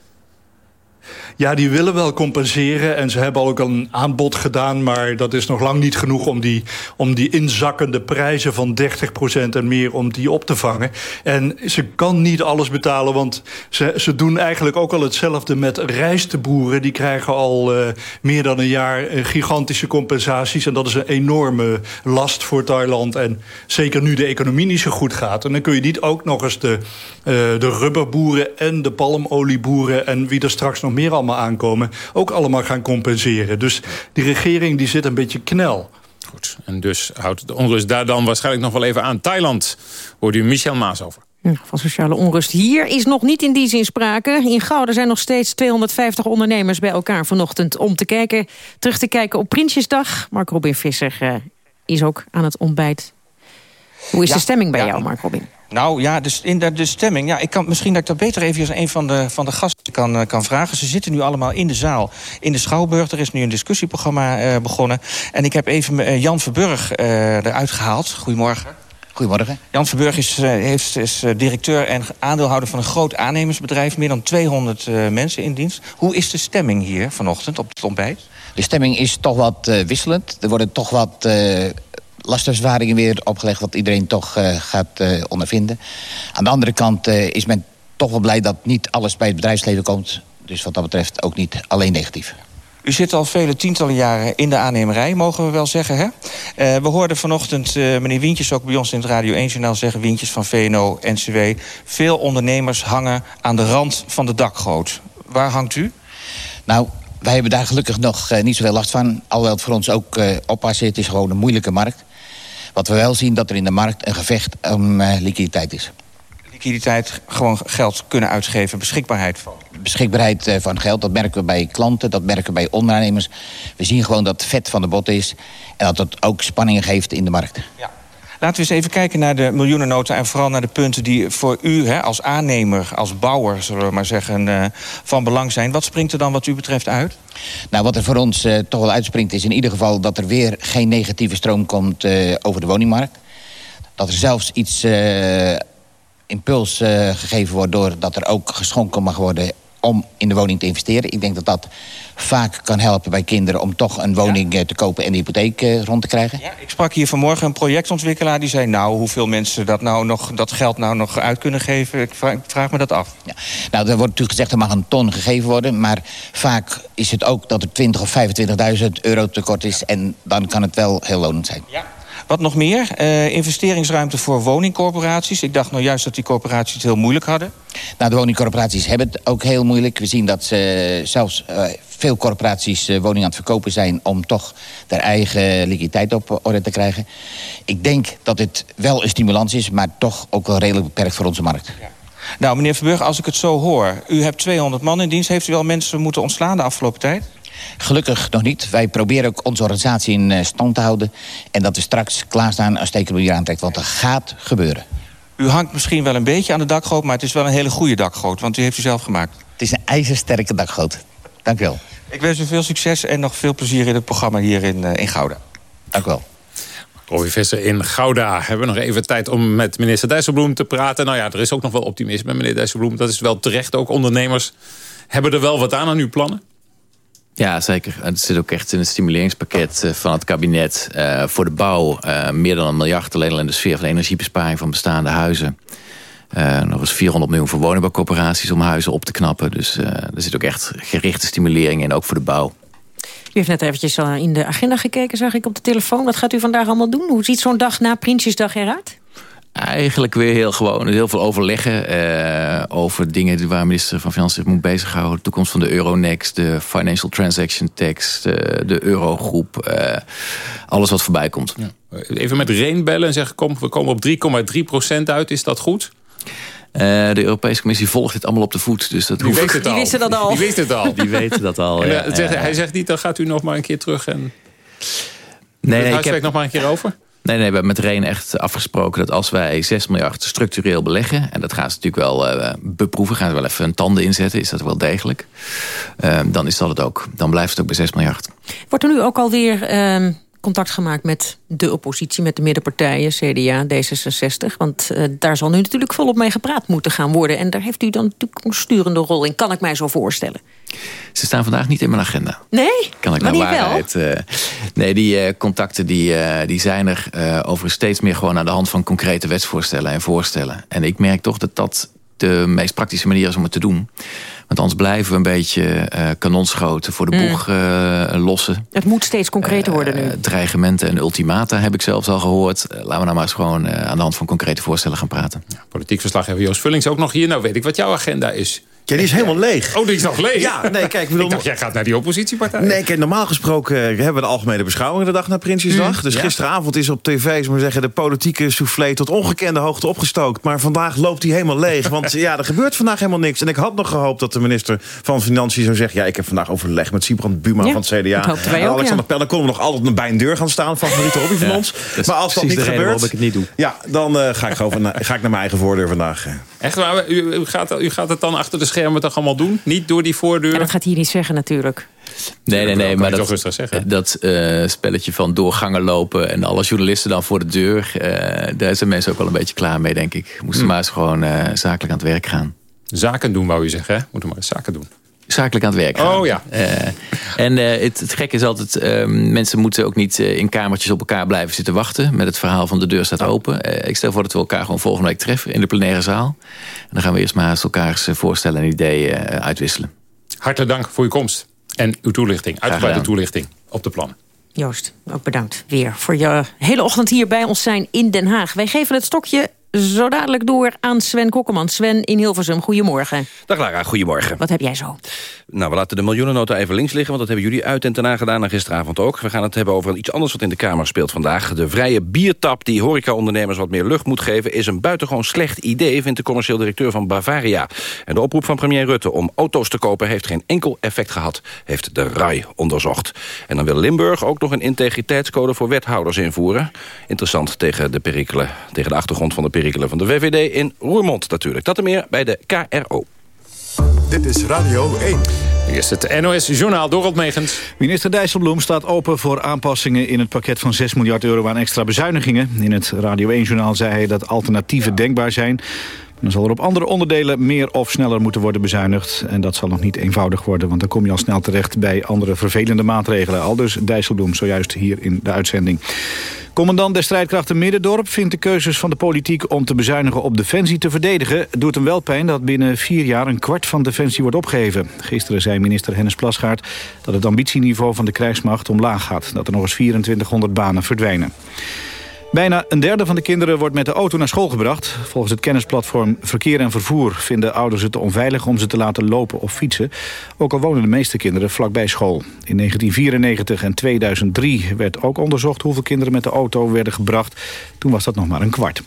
Ja, die willen wel compenseren en ze hebben ook een aanbod gedaan... maar dat is nog lang niet genoeg om die, om die inzakkende prijzen van 30% en meer... om die op te vangen. En ze kan niet alles betalen, want ze, ze doen eigenlijk ook al hetzelfde met rijsteboeren. Die krijgen al uh, meer dan een jaar uh, gigantische compensaties... en dat is een enorme last voor Thailand. En zeker nu de economie niet zo goed gaat. En dan kun je niet ook nog eens de, uh, de rubberboeren en de palmolieboeren... en wie er straks nog meer allemaal aankomen... ook allemaal gaan compenseren. Dus die regering die zit een beetje knel. Goed, en dus houdt de onrust daar dan waarschijnlijk nog wel even aan. Thailand, hoort u Michel Maas over. Van sociale onrust hier is nog niet in die zin sprake. In Gouden zijn nog steeds 250 ondernemers bij elkaar vanochtend... om te kijken, terug te kijken op Prinsjesdag. Mark Robin Visser uh, is ook aan het ontbijt. Hoe is ja, de stemming bij ja, jou, Mark Robin? Nou ja, dus in de, de stemming. Ja, ik kan, misschien dat ik dat beter even als een van de, van de gasten kan, uh, kan vragen. Ze zitten nu allemaal in de zaal in de Schouwburg. Er is nu een discussieprogramma uh, begonnen. En ik heb even uh, Jan Verburg eruit gehaald. Goedemorgen. Goedemorgen. Jan Verburg is, heeft, is directeur en aandeelhouder van een groot aannemersbedrijf. Meer dan 200 mensen in dienst. Hoe is de stemming hier vanochtend op het ontbijt? De stemming is toch wat wisselend. Er worden toch wat lastervaringen weer opgelegd... wat iedereen toch uh, gaat uh, ondervinden. Aan de andere kant uh, is men toch wel blij dat niet alles bij het bedrijfsleven komt. Dus wat dat betreft ook niet alleen negatief. U zit al vele tientallen jaren in de aannemerij, mogen we wel zeggen. Hè? Uh, we hoorden vanochtend uh, meneer Wientjes ook bij ons in het Radio 1-journaal zeggen... Wientjes van VNO, NCW. Veel ondernemers hangen aan de rand van de dakgoot. Waar hangt u? Nou, wij hebben daar gelukkig nog uh, niet zoveel last van. Alhoewel het voor ons ook uh, oppassen. Het is gewoon een moeilijke markt. Wat we wel zien, dat er in de markt een gevecht om uh, liquiditeit is. Liquiditeit, gewoon geld kunnen uitgeven, beschikbaarheid van? Beschikbaarheid van geld, dat merken we bij klanten, dat merken we bij ondernemers. We zien gewoon dat het vet van de bot is en dat het ook spanningen geeft in de markt. Ja. Laten we eens even kijken naar de miljoenennota... en vooral naar de punten die voor u hè, als aannemer, als bouwer... zullen we maar zeggen, uh, van belang zijn. Wat springt er dan wat u betreft uit? Nou, wat er voor ons uh, toch wel uitspringt is in ieder geval... dat er weer geen negatieve stroom komt uh, over de woningmarkt. Dat er zelfs iets impuls gegeven wordt... doordat er ook geschonken mag worden om in de woning te investeren. Ik denk dat dat vaak kan helpen bij kinderen... om toch een woning ja. te kopen en de hypotheek uh, rond te krijgen. Ja, ik sprak hier vanmorgen een projectontwikkelaar die zei... nou, hoeveel mensen dat, nou nog, dat geld nou nog uit kunnen geven... ik vraag, ik vraag me dat af. Ja. Nou, er wordt natuurlijk gezegd er mag een ton gegeven worden... maar vaak is het ook dat er 20 of 25.000 euro tekort is... en dan kan het wel heel lonend zijn. Ja. Wat nog meer? Uh, investeringsruimte voor woningcorporaties. Ik dacht nou juist dat die corporaties het heel moeilijk hadden. Nou, de woningcorporaties hebben het ook heel moeilijk. We zien dat ze zelfs uh, veel corporaties uh, woningen aan het verkopen zijn... om toch their eigen liquiditeit op orde te krijgen. Ik denk dat het wel een stimulans is... maar toch ook wel redelijk beperkt voor onze markt. Ja. Nou, meneer Verburg, als ik het zo hoor... u hebt 200 man in dienst. Heeft u wel mensen moeten ontslaan de afgelopen tijd? Gelukkig nog niet. Wij proberen ook onze organisatie in stand te houden. En dat we straks klaarstaan als de economie aantrekt. Want dat gaat gebeuren. U hangt misschien wel een beetje aan de dakgoot... maar het is wel een hele goede dakgoot, want u heeft u zelf gemaakt. Het is een ijzersterke dakgoot. Dank u wel. Ik wens u veel succes en nog veel plezier in het programma hier in, uh, in Gouda. Dank u wel. Roy Visser in Gouda. Hebben we nog even tijd om met minister Dijsselbloem te praten. Nou ja, er is ook nog wel optimisme, meneer Dijsselbloem. Dat is wel terecht. Ook ondernemers hebben er wel wat aan aan uw plannen. Ja, zeker. Het zit ook echt in het stimuleringspakket van het kabinet uh, voor de bouw. Uh, meer dan een miljard alleen al in de sfeer van energiebesparing van bestaande huizen. Nog eens 400 miljoen voor woningbouwcorporaties om huizen op te knappen. Dus er zit ook echt gerichte stimulering in, ook voor de bouw. U heeft net eventjes in de agenda gekeken, zag ik op de telefoon. Wat gaat u vandaag allemaal doen? Hoe ziet zo'n dag na Prinsjesdag eruit? Eigenlijk weer heel gewoon. Heel veel overleggen uh, over dingen waar minister van Financiën zich moet bezighouden. De toekomst van de Euronext, de Financial Transaction Tax, de, de Eurogroep. Uh, alles wat voorbij komt. Ja. Even met Reen bellen en zeggen, kom, we komen op 3,3 procent uit. Is dat goed? Uh, de Europese Commissie volgt dit allemaal op de voet. Dus dat die, weet het die wisten dat [laughs] al. Die het al. Die weten dat al, [laughs] ja, zegt, Hij zegt niet, dan gaat u nog maar een keer terug en... Nee, het nee, ik heb nog maar een keer over? Nee, nee, we hebben met Reen echt afgesproken dat als wij 6 miljard structureel beleggen... en dat gaan ze natuurlijk wel uh, beproeven, gaan ze wel even een tanden inzetten... is dat wel degelijk, uh, dan is dat het ook. Dan blijft het ook bij 6 miljard. Wordt er nu ook alweer uh, contact gemaakt met de oppositie... met de middenpartijen, CDA, D66? Want uh, daar zal nu natuurlijk volop mee gepraat moeten gaan worden. En daar heeft u dan natuurlijk een sturende rol in, kan ik mij zo voorstellen. Ze staan vandaag niet in mijn agenda. Nee? Kan ik naar waarheid, uh, nee, die uh, contacten die, die zijn er overigens steeds meer gewoon aan de hand van concrete wetsvoorstellen en voorstellen. En ik merk toch dat dat de meest praktische manier is om het te doen. Want anders blijven we een beetje kanonschoten voor de boeg mm. lossen. Het moet steeds concreter worden nu. dreigementen en ultimata heb ik zelfs al gehoord. laten we nou maar eens gewoon aan de hand van concrete voorstellen gaan praten. Ja, politiek verslaggever Joost Vullings ook nog hier. Nou weet ik wat jouw agenda is. Ja, die is helemaal leeg. Oh, die is nog leeg? Ja, nee, kijk... Bedoel... Ik dacht, jij gaat naar die oppositiepartij. Nee, kijk, normaal gesproken hebben we de algemene beschouwing de dag na Prinsjesdag. Mm, dus ja. gisteravond is op tv, maar zeggen, de politieke soufflé tot ongekende hoogte opgestookt. Maar vandaag loopt die helemaal leeg. [laughs] Want ja, er gebeurt vandaag helemaal niks. En ik had nog gehoopt dat de minister van Financiën zou zeggen... ja, ik heb vandaag overleg met Sibrand Buma ja, van het CDA. en Alexander ja. Pell, dan konden we nog altijd bij een deur gaan staan. Favoriete hobby van ons. Maar als dat niet gebeurt... ik het niet doe. Ja, dan uh, ga, ik gewoon van, [laughs] ga ik naar mijn eigen voordeur vandaag. Echt waar? U, u, gaat, u gaat het dan achter de schermen toch allemaal doen? Niet door die voordeur? Ja, dat gaat hij niet zeggen natuurlijk. Nee, nee, nee. Maar dat, dat, dat uh, spelletje van doorgangen lopen... en alle journalisten dan voor de deur... Uh, daar zijn mensen ook wel een beetje klaar mee, denk ik. Moesten hmm. maar eens gewoon uh, zakelijk aan het werk gaan. Zaken doen, wou je zeggen, hè? Moeten maar eens zaken doen. Zakelijk aan het werk gaan. Oh ja. en het, het gekke is altijd... mensen moeten ook niet in kamertjes op elkaar blijven zitten wachten... met het verhaal van de deur staat open. ik stel voor dat we elkaar gewoon volgende week treffen... in de plenaire zaal. En dan gaan we eerst maar eens elkaars voorstellen en ideeën uitwisselen. Hartelijk dank voor uw komst. En uw toelichting, uitgebreide toelichting op de plannen. Joost, ook bedankt weer voor je hele ochtend hier bij ons zijn in Den Haag. Wij geven het stokje zo dadelijk door aan Sven Kokkelman. Sven in Hilversum, goedemorgen. Dag Lara, goedemorgen. Wat heb jij zo? Nou, we laten de miljoenennota even links liggen... want dat hebben jullie uit en ten gedaan en gisteravond ook. We gaan het hebben over iets anders wat in de Kamer speelt vandaag. De vrije biertap die horecaondernemers wat meer lucht moet geven... is een buitengewoon slecht idee, vindt de commercieel directeur van Bavaria. En de oproep van premier Rutte om auto's te kopen... heeft geen enkel effect gehad, heeft de RAI onderzocht. En dan wil Limburg ook nog een integriteitscode voor wethouders invoeren. Interessant tegen de, perikelen, tegen de achtergrond van de perikelen van de VVD in Roermond natuurlijk. Dat en meer bij de KRO. Dit is Radio 1. Eerst het NOS-journaal Dorot Megens. Minister Dijsselbloem staat open voor aanpassingen... in het pakket van 6 miljard euro aan extra bezuinigingen. In het Radio 1-journaal zei hij dat alternatieven denkbaar zijn. Dan zal er op andere onderdelen meer of sneller moeten worden bezuinigd. En dat zal nog niet eenvoudig worden, want dan kom je al snel terecht... bij andere vervelende maatregelen. Al dus Dijsselbloem zojuist hier in de uitzending. Commandant der strijdkrachten Middendorp vindt de keuzes van de politiek om te bezuinigen op Defensie te verdedigen. Doet hem wel pijn dat binnen vier jaar een kwart van Defensie wordt opgeheven. Gisteren zei minister Hennis Plasgaard dat het ambitieniveau van de krijgsmacht omlaag gaat. Dat er nog eens 2400 banen verdwijnen. Bijna een derde van de kinderen wordt met de auto naar school gebracht. Volgens het kennisplatform Verkeer en Vervoer vinden ouders het onveilig om ze te laten lopen of fietsen. Ook al wonen de meeste kinderen vlakbij school. In 1994 en 2003 werd ook onderzocht hoeveel kinderen met de auto werden gebracht. Toen was dat nog maar een kwart.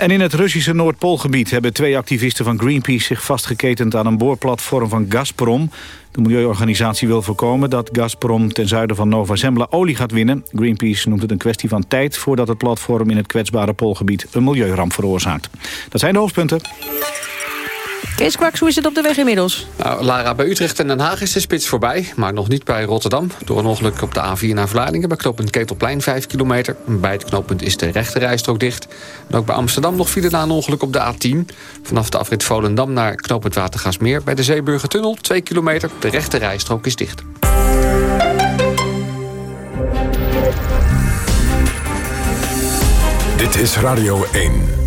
En in het Russische Noordpoolgebied hebben twee activisten van Greenpeace zich vastgeketend aan een boorplatform van Gazprom. De milieuorganisatie wil voorkomen dat Gazprom ten zuiden van Nova Zembla olie gaat winnen. Greenpeace noemt het een kwestie van tijd voordat het platform in het kwetsbare Poolgebied een milieuramp veroorzaakt. Dat zijn de hoofdpunten. Kees Kwaks, hoe is het op de weg inmiddels? Nou, Lara, bij Utrecht en Den Haag is de spits voorbij, maar nog niet bij Rotterdam. Door een ongeluk op de A4 naar Vlaardingen bij knooppunt Ketelplein 5 kilometer. Bij het knooppunt is de rechterrijstrook dicht. En ook bij Amsterdam nog file na een ongeluk op de A10. Vanaf de afrit Volendam naar knooppunt Watergaasmeer bij de Zeeburgertunnel 2 kilometer. De rechterrijstrook is dicht. Dit is Radio 1.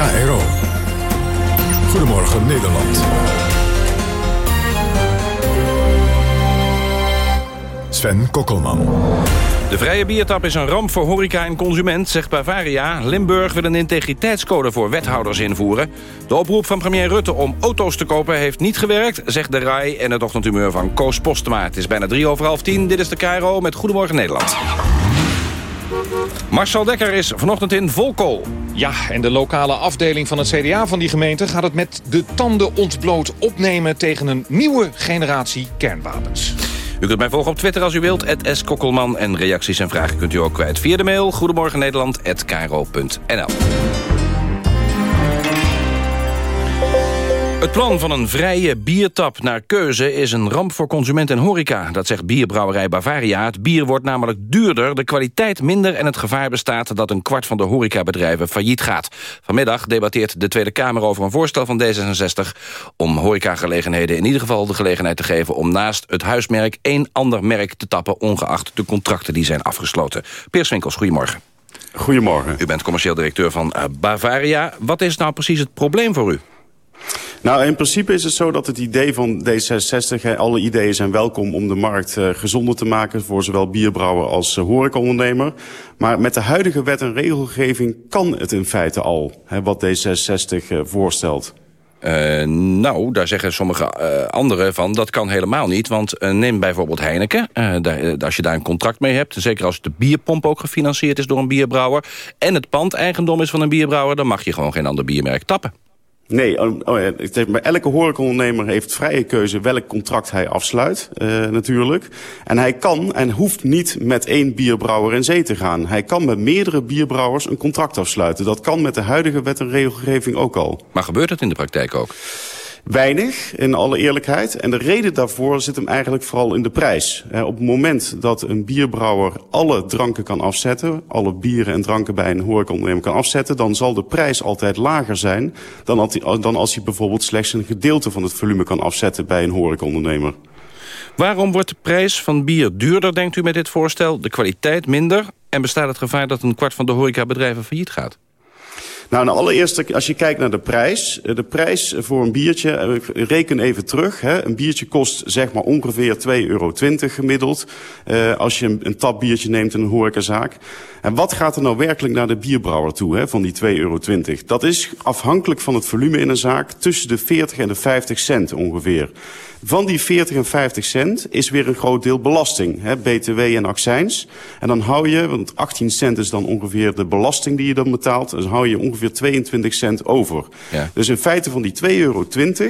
KRO. Goedemorgen Nederland. Sven Kokkelman. De vrije biertap is een ramp voor horeca en consument, zegt Bavaria. Limburg wil een integriteitscode voor wethouders invoeren. De oproep van premier Rutte om auto's te kopen heeft niet gewerkt... zegt de RAI en het ochtendhumeur van Koos Postema. Het is bijna drie over half tien. Dit is de KRO met Goedemorgen Nederland. Marcel Dekker is vanochtend in Volkool. Ja, en de lokale afdeling van het CDA van die gemeente... gaat het met de tanden ontbloot opnemen tegen een nieuwe generatie kernwapens. U kunt mij volgen op Twitter als u wilt, S. Kokkelman. En reacties en vragen kunt u ook kwijt via de mail... Goedemorgen Het plan van een vrije biertap naar keuze is een ramp voor consument en horeca. Dat zegt bierbrouwerij Bavaria. Het bier wordt namelijk duurder, de kwaliteit minder... en het gevaar bestaat dat een kwart van de horecabedrijven failliet gaat. Vanmiddag debatteert de Tweede Kamer over een voorstel van D66... om horecagelegenheden in ieder geval de gelegenheid te geven... om naast het huismerk één ander merk te tappen... ongeacht de contracten die zijn afgesloten. Peers Winkels, goedemorgen. Goedemorgen. U bent commercieel directeur van eh, Bavaria. Wat is nou precies het probleem voor u? Nou, in principe is het zo dat het idee van D66... alle ideeën zijn welkom om de markt uh, gezonder te maken... voor zowel bierbrouwer als uh, horecaondernemer. Maar met de huidige wet en regelgeving kan het in feite al... Hè, wat D66 uh, voorstelt. Nou, daar zeggen sommige anderen van, dat kan helemaal niet. Want neem bijvoorbeeld Heineken. Als je daar een contract mee hebt... zeker als de bierpomp ook gefinancierd is door een bierbrouwer... en het pand eigendom is van een bierbrouwer... dan mag je gewoon geen ander biermerk tappen. Nee, oh, oh ja, maar elke horecaondernemer heeft vrije keuze welk contract hij afsluit, uh, natuurlijk. En hij kan en hoeft niet met één bierbrouwer in zee te gaan. Hij kan met meerdere bierbrouwers een contract afsluiten. Dat kan met de huidige wet en regelgeving ook al. Maar gebeurt dat in de praktijk ook? Weinig, in alle eerlijkheid. En de reden daarvoor zit hem eigenlijk vooral in de prijs. op het moment dat een bierbrouwer alle dranken kan afzetten... alle bieren en dranken bij een horecaondernemer kan afzetten... dan zal de prijs altijd lager zijn dan als, hij, bijvoorbeeld slechts een gedeelte van het volume kan afzetten bij een horecaondernemer. Waarom wordt de prijs van bier duurder, denkt u met dit voorstel? De kwaliteit minder? En bestaat het gevaar dat een kwart van de horecabedrijven failliet gaat? Nou, nou allereerst, als je kijkt naar de prijs. De prijs voor een biertje, reken even terug. Hè. Een biertje kost zeg maar ongeveer 2,20 euro gemiddeld. Uh, als je een, een tapbiertje neemt in een horecazaak. En wat gaat er nou werkelijk naar de bierbrouwer toe hè, van die 2,20 euro? Dat is afhankelijk van het volume in een zaak tussen de 40 en de 50 cent ongeveer. Van die 40 en 50 cent is weer een groot deel belasting, hè, btw en accijns. En dan hou je, want 18 cent is dan ongeveer de belasting die je dan betaalt... dan hou je ongeveer 22 cent over. Ja. Dus in feite van die 2,20 euro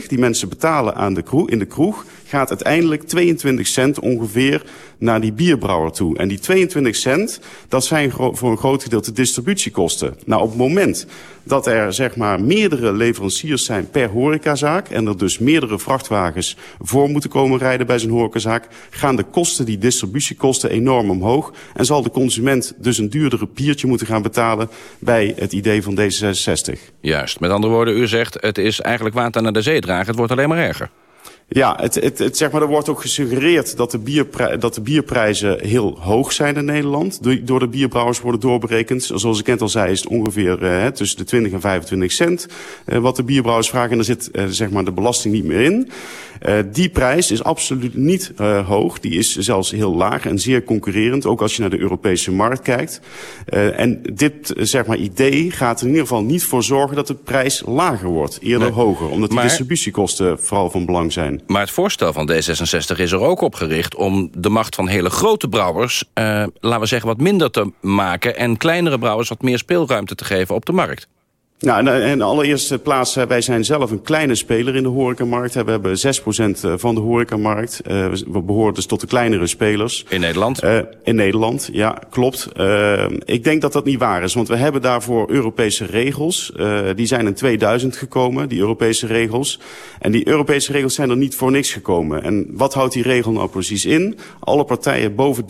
die mensen betalen aan de kroeg, in de kroeg gaat uiteindelijk 22 cent ongeveer naar die bierbrouwer toe. En die 22 cent, dat zijn voor een groot gedeelte distributiekosten. Nou, op het moment dat er zeg maar meerdere leveranciers zijn per horecazaak... en er dus meerdere vrachtwagens voor moeten komen rijden bij zijn horecazaak... gaan de kosten, die distributiekosten, enorm omhoog... en zal de consument dus een duurdere biertje moeten gaan betalen... bij het idee van D66. Juist, met andere woorden, u zegt het is eigenlijk water naar de zee dragen. Het wordt alleen maar erger. Ja, het, het, het, zeg maar, er wordt ook gesuggereerd dat de, bierprij dat de bierprijzen heel hoog zijn in Nederland. Door, door de bierbrouwers worden doorberekend. Zoals ik net al zei is het ongeveer uh, tussen de 20 en 25 cent uh, wat de bierbrouwers vragen. En daar zit uh, zeg maar de belasting niet meer in. Uh, die prijs is absoluut niet uh, hoog. Die is zelfs heel laag en zeer concurrerend. Ook als je naar de Europese markt kijkt. En dit zeg maar, idee gaat er in ieder geval niet voor zorgen dat de prijs lager wordt. Eerder nee. hoger. Omdat de distributiekosten vooral van belang zijn. Maar het voorstel van D66 is er ook op gericht... om de macht van hele grote brouwers, laten we zeggen, wat minder te maken... en kleinere brouwers wat meer speelruimte te geven op de markt. Nou, in de allereerste plaats, eh, wij zijn zelf een kleine speler in de horecamarkt. We hebben 6% eh, van de horecamarkt. Uh, we behoren dus tot de kleinere spelers. In Nederland? Uh, in Nederland, ja, klopt. Uh, ik denk dat dat niet waar is, want we hebben daarvoor Europese regels. die zijn in 2000 gekomen, die Europese regels. En die Europese regels zijn er niet voor niks gekomen. En wat houdt die regel nou precies in? Alle partijen boven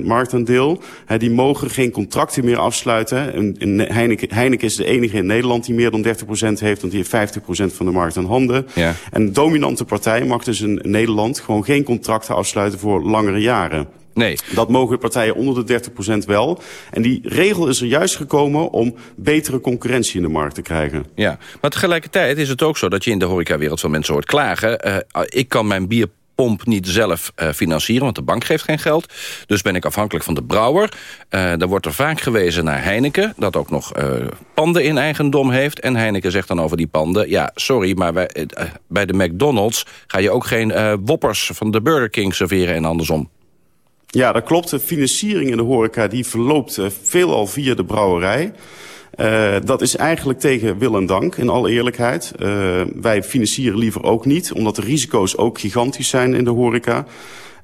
30% marktaandeel, die mogen geen contracten meer afsluiten. En Heineken, Heineken is de enige in Nederland Nederland die meer dan 30% heeft, want die heeft 50% van de markt aan handen. Ja. En de dominante partij mag dus in Nederland gewoon geen contracten afsluiten voor langere jaren. Nee. Dat mogen partijen onder de 30% wel. En die regel is er juist gekomen om betere concurrentie in de markt te krijgen. Ja, maar tegelijkertijd is het ook zo dat je in de horecawereld van mensen hoort klagen. Uh, ik kan mijn bier pomp niet zelf uh, financieren, want de bank geeft geen geld. Dus ben ik afhankelijk van de brouwer. Uh, dan wordt er vaak gewezen naar Heineken, dat ook nog uh, panden in eigendom heeft. En Heineken zegt dan over die panden... ja, sorry, maar bij, bij de McDonald's ga je ook geen woppers van de Burger King serveren en andersom. Ja, dat klopt. De financiering in de horeca die verloopt veelal via de brouwerij... Uh, dat is eigenlijk tegen wil en dank, in alle eerlijkheid. Uh, wij financieren liever ook niet, omdat de risico's ook gigantisch zijn in de horeca.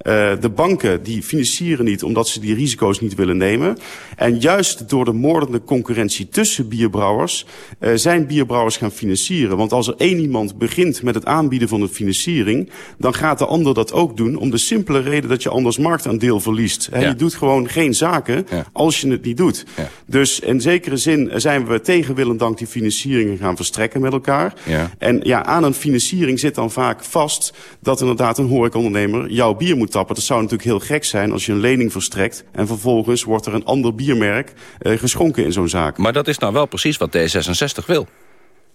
Uh, de banken die financieren niet omdat ze die risico's niet willen nemen. En juist door de moordende concurrentie tussen bierbrouwers... Uh, zijn bierbrouwers gaan financieren. Want als er één iemand begint met het aanbieden van een financiering... dan gaat de ander dat ook doen om de simpele reden dat je anders marktaandeel verliest. Ja. Je doet gewoon geen zaken ja. als je het niet doet. Ja. Dus in zekere zin zijn we tegen wil en dank die financieringen gaan verstrekken met elkaar. En ja, aan een financiering zit dan vaak vast dat inderdaad een horecaondernemer jouw bier moet tappen. Dat zou natuurlijk heel gek zijn als je een lening verstrekt... en vervolgens wordt er een ander biermerk uh, geschonken in zo'n zaak. Maar dat is nou wel precies wat D66 wil.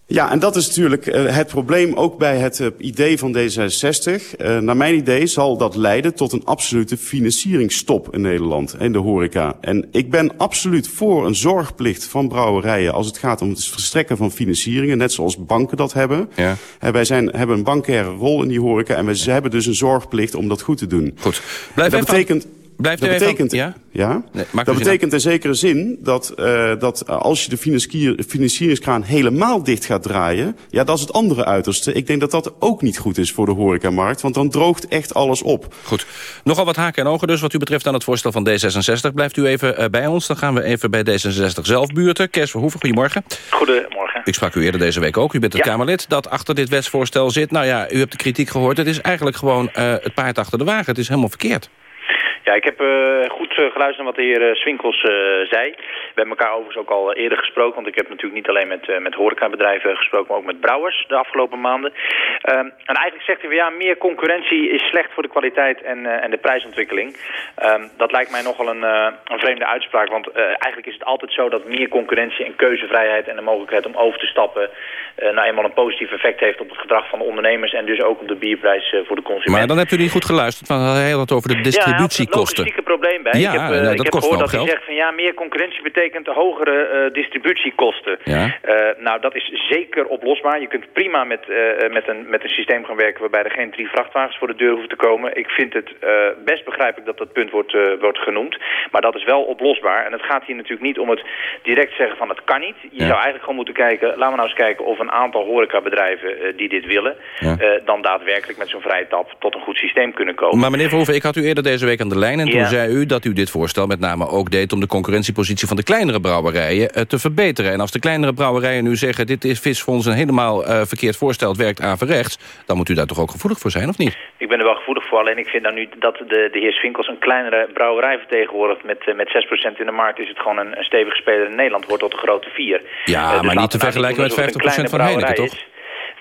Ja, en dat is natuurlijk uh, het probleem ook bij het uh, idee van D66. Uh, naar mijn idee zal dat leiden tot een absolute financieringsstop in Nederland, in de horeca. En ik ben absoluut voor een zorgplicht van brouwerijen als het gaat om het verstrekken van financieringen, net zoals banken dat hebben. Ja. wij zijn, hebben een bankaire rol in die horeca en we hebben dus een zorgplicht om dat goed te doen. Goed. Blijf dat betekent... Blijft dat betekent, ja? ja? Nee, dat betekent in zekere zin dat, uh, dat als je de financieringskraan helemaal dicht gaat draaien... ja, dat is het andere uiterste. Ik denk dat dat ook niet goed is voor de horecamarkt... want dan droogt echt alles op. Goed. Nogal wat haken en ogen dus wat u betreft aan het voorstel van D66. Blijft u even uh, bij ons, dan gaan we even bij D66 zelf buurten. Kees Verhoeven, goedemorgen. Goedemorgen. Ik sprak u eerder deze week ook. U bent het ja. Kamerlid dat achter dit wetsvoorstel zit. Nou ja, u hebt de kritiek gehoord. Het is eigenlijk gewoon uh, het paard achter de wagen. Het is helemaal verkeerd. Ja, ik heb uh, goed uh, geluisterd naar wat de heer Swinkels uh, zei. We hebben elkaar overigens ook al eerder gesproken. Want ik heb natuurlijk niet alleen met, met horecabedrijven gesproken... maar ook met brouwers de afgelopen maanden. Ehm, en eigenlijk zegt hij van ja, meer concurrentie is slecht voor de kwaliteit en, en de prijsontwikkeling. Um, dat lijkt mij nogal een, een vreemde uitspraak. Want eigenlijk is het altijd zo dat meer concurrentie en keuzevrijheid... en de mogelijkheid om over te stappen... nou eenmaal een positief effect heeft op het gedrag van de ondernemers... en dus ook op de bierprijs voor de consument. Maar dan hebt u niet goed geluisterd. Want hij had het over de distributie logistieke probleem bij. Ja, ik heb, uh, ik dat heb kost gehoord dat geld. hij zegt van ja, meer concurrentie betekent hogere uh, distributiekosten. Ja. Uh, nou, dat is zeker oplosbaar. Je kunt prima met, met, een, met een systeem gaan werken waarbij er geen drie vrachtwagens voor de deur hoeven te komen. Ik vind het best begrijpelijk dat dat punt wordt, wordt genoemd. Maar dat is wel oplosbaar. En het gaat hier natuurlijk niet om het direct zeggen van het kan niet. Je Ja. zou eigenlijk gewoon moeten kijken, laten we nou eens kijken of een aantal horecabedrijven die dit willen, Ja. dan daadwerkelijk met zo'n vrije tap tot een goed systeem kunnen komen. Maar meneer Verhoeven, ik had u eerder deze week aan de en toen Ja. zei u dat u dit voorstel met name ook deed... om de concurrentiepositie van de kleinere brouwerijen eh, te verbeteren. En als de kleinere brouwerijen nu zeggen... dit is vis voor ons een helemaal eh, verkeerd voorstel, het werkt averechts... dan moet u daar toch ook gevoelig voor zijn, of niet? Ik ben er wel gevoelig voor, alleen ik vind nou nu dat de, de heer Swinkels een kleinere brouwerij vertegenwoordigt met, eh, met 6% in de markt. Is het gewoon een, een stevige speler in Nederland, wordt tot een grote 4. Ja, maar niet te vergelijken met 50% van Heineken, toch?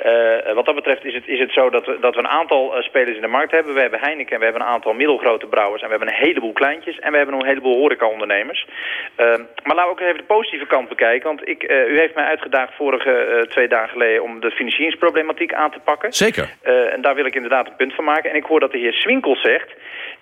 Uh, wat dat betreft is het, is het zo dat we, dat we een aantal uh, spelers in de markt hebben. We hebben Heineken en we hebben een aantal middelgrote brouwers. En we hebben een heleboel kleintjes. En we hebben een heleboel horeca-ondernemers. Uh, maar laten we ook even de positieve kant bekijken. Want ik, u heeft mij uitgedaagd vorige twee dagen geleden... om de financieringsproblematiek aan te pakken. Zeker. en daar wil ik inderdaad een punt van maken. En ik hoor dat de heer Swinkel zegt...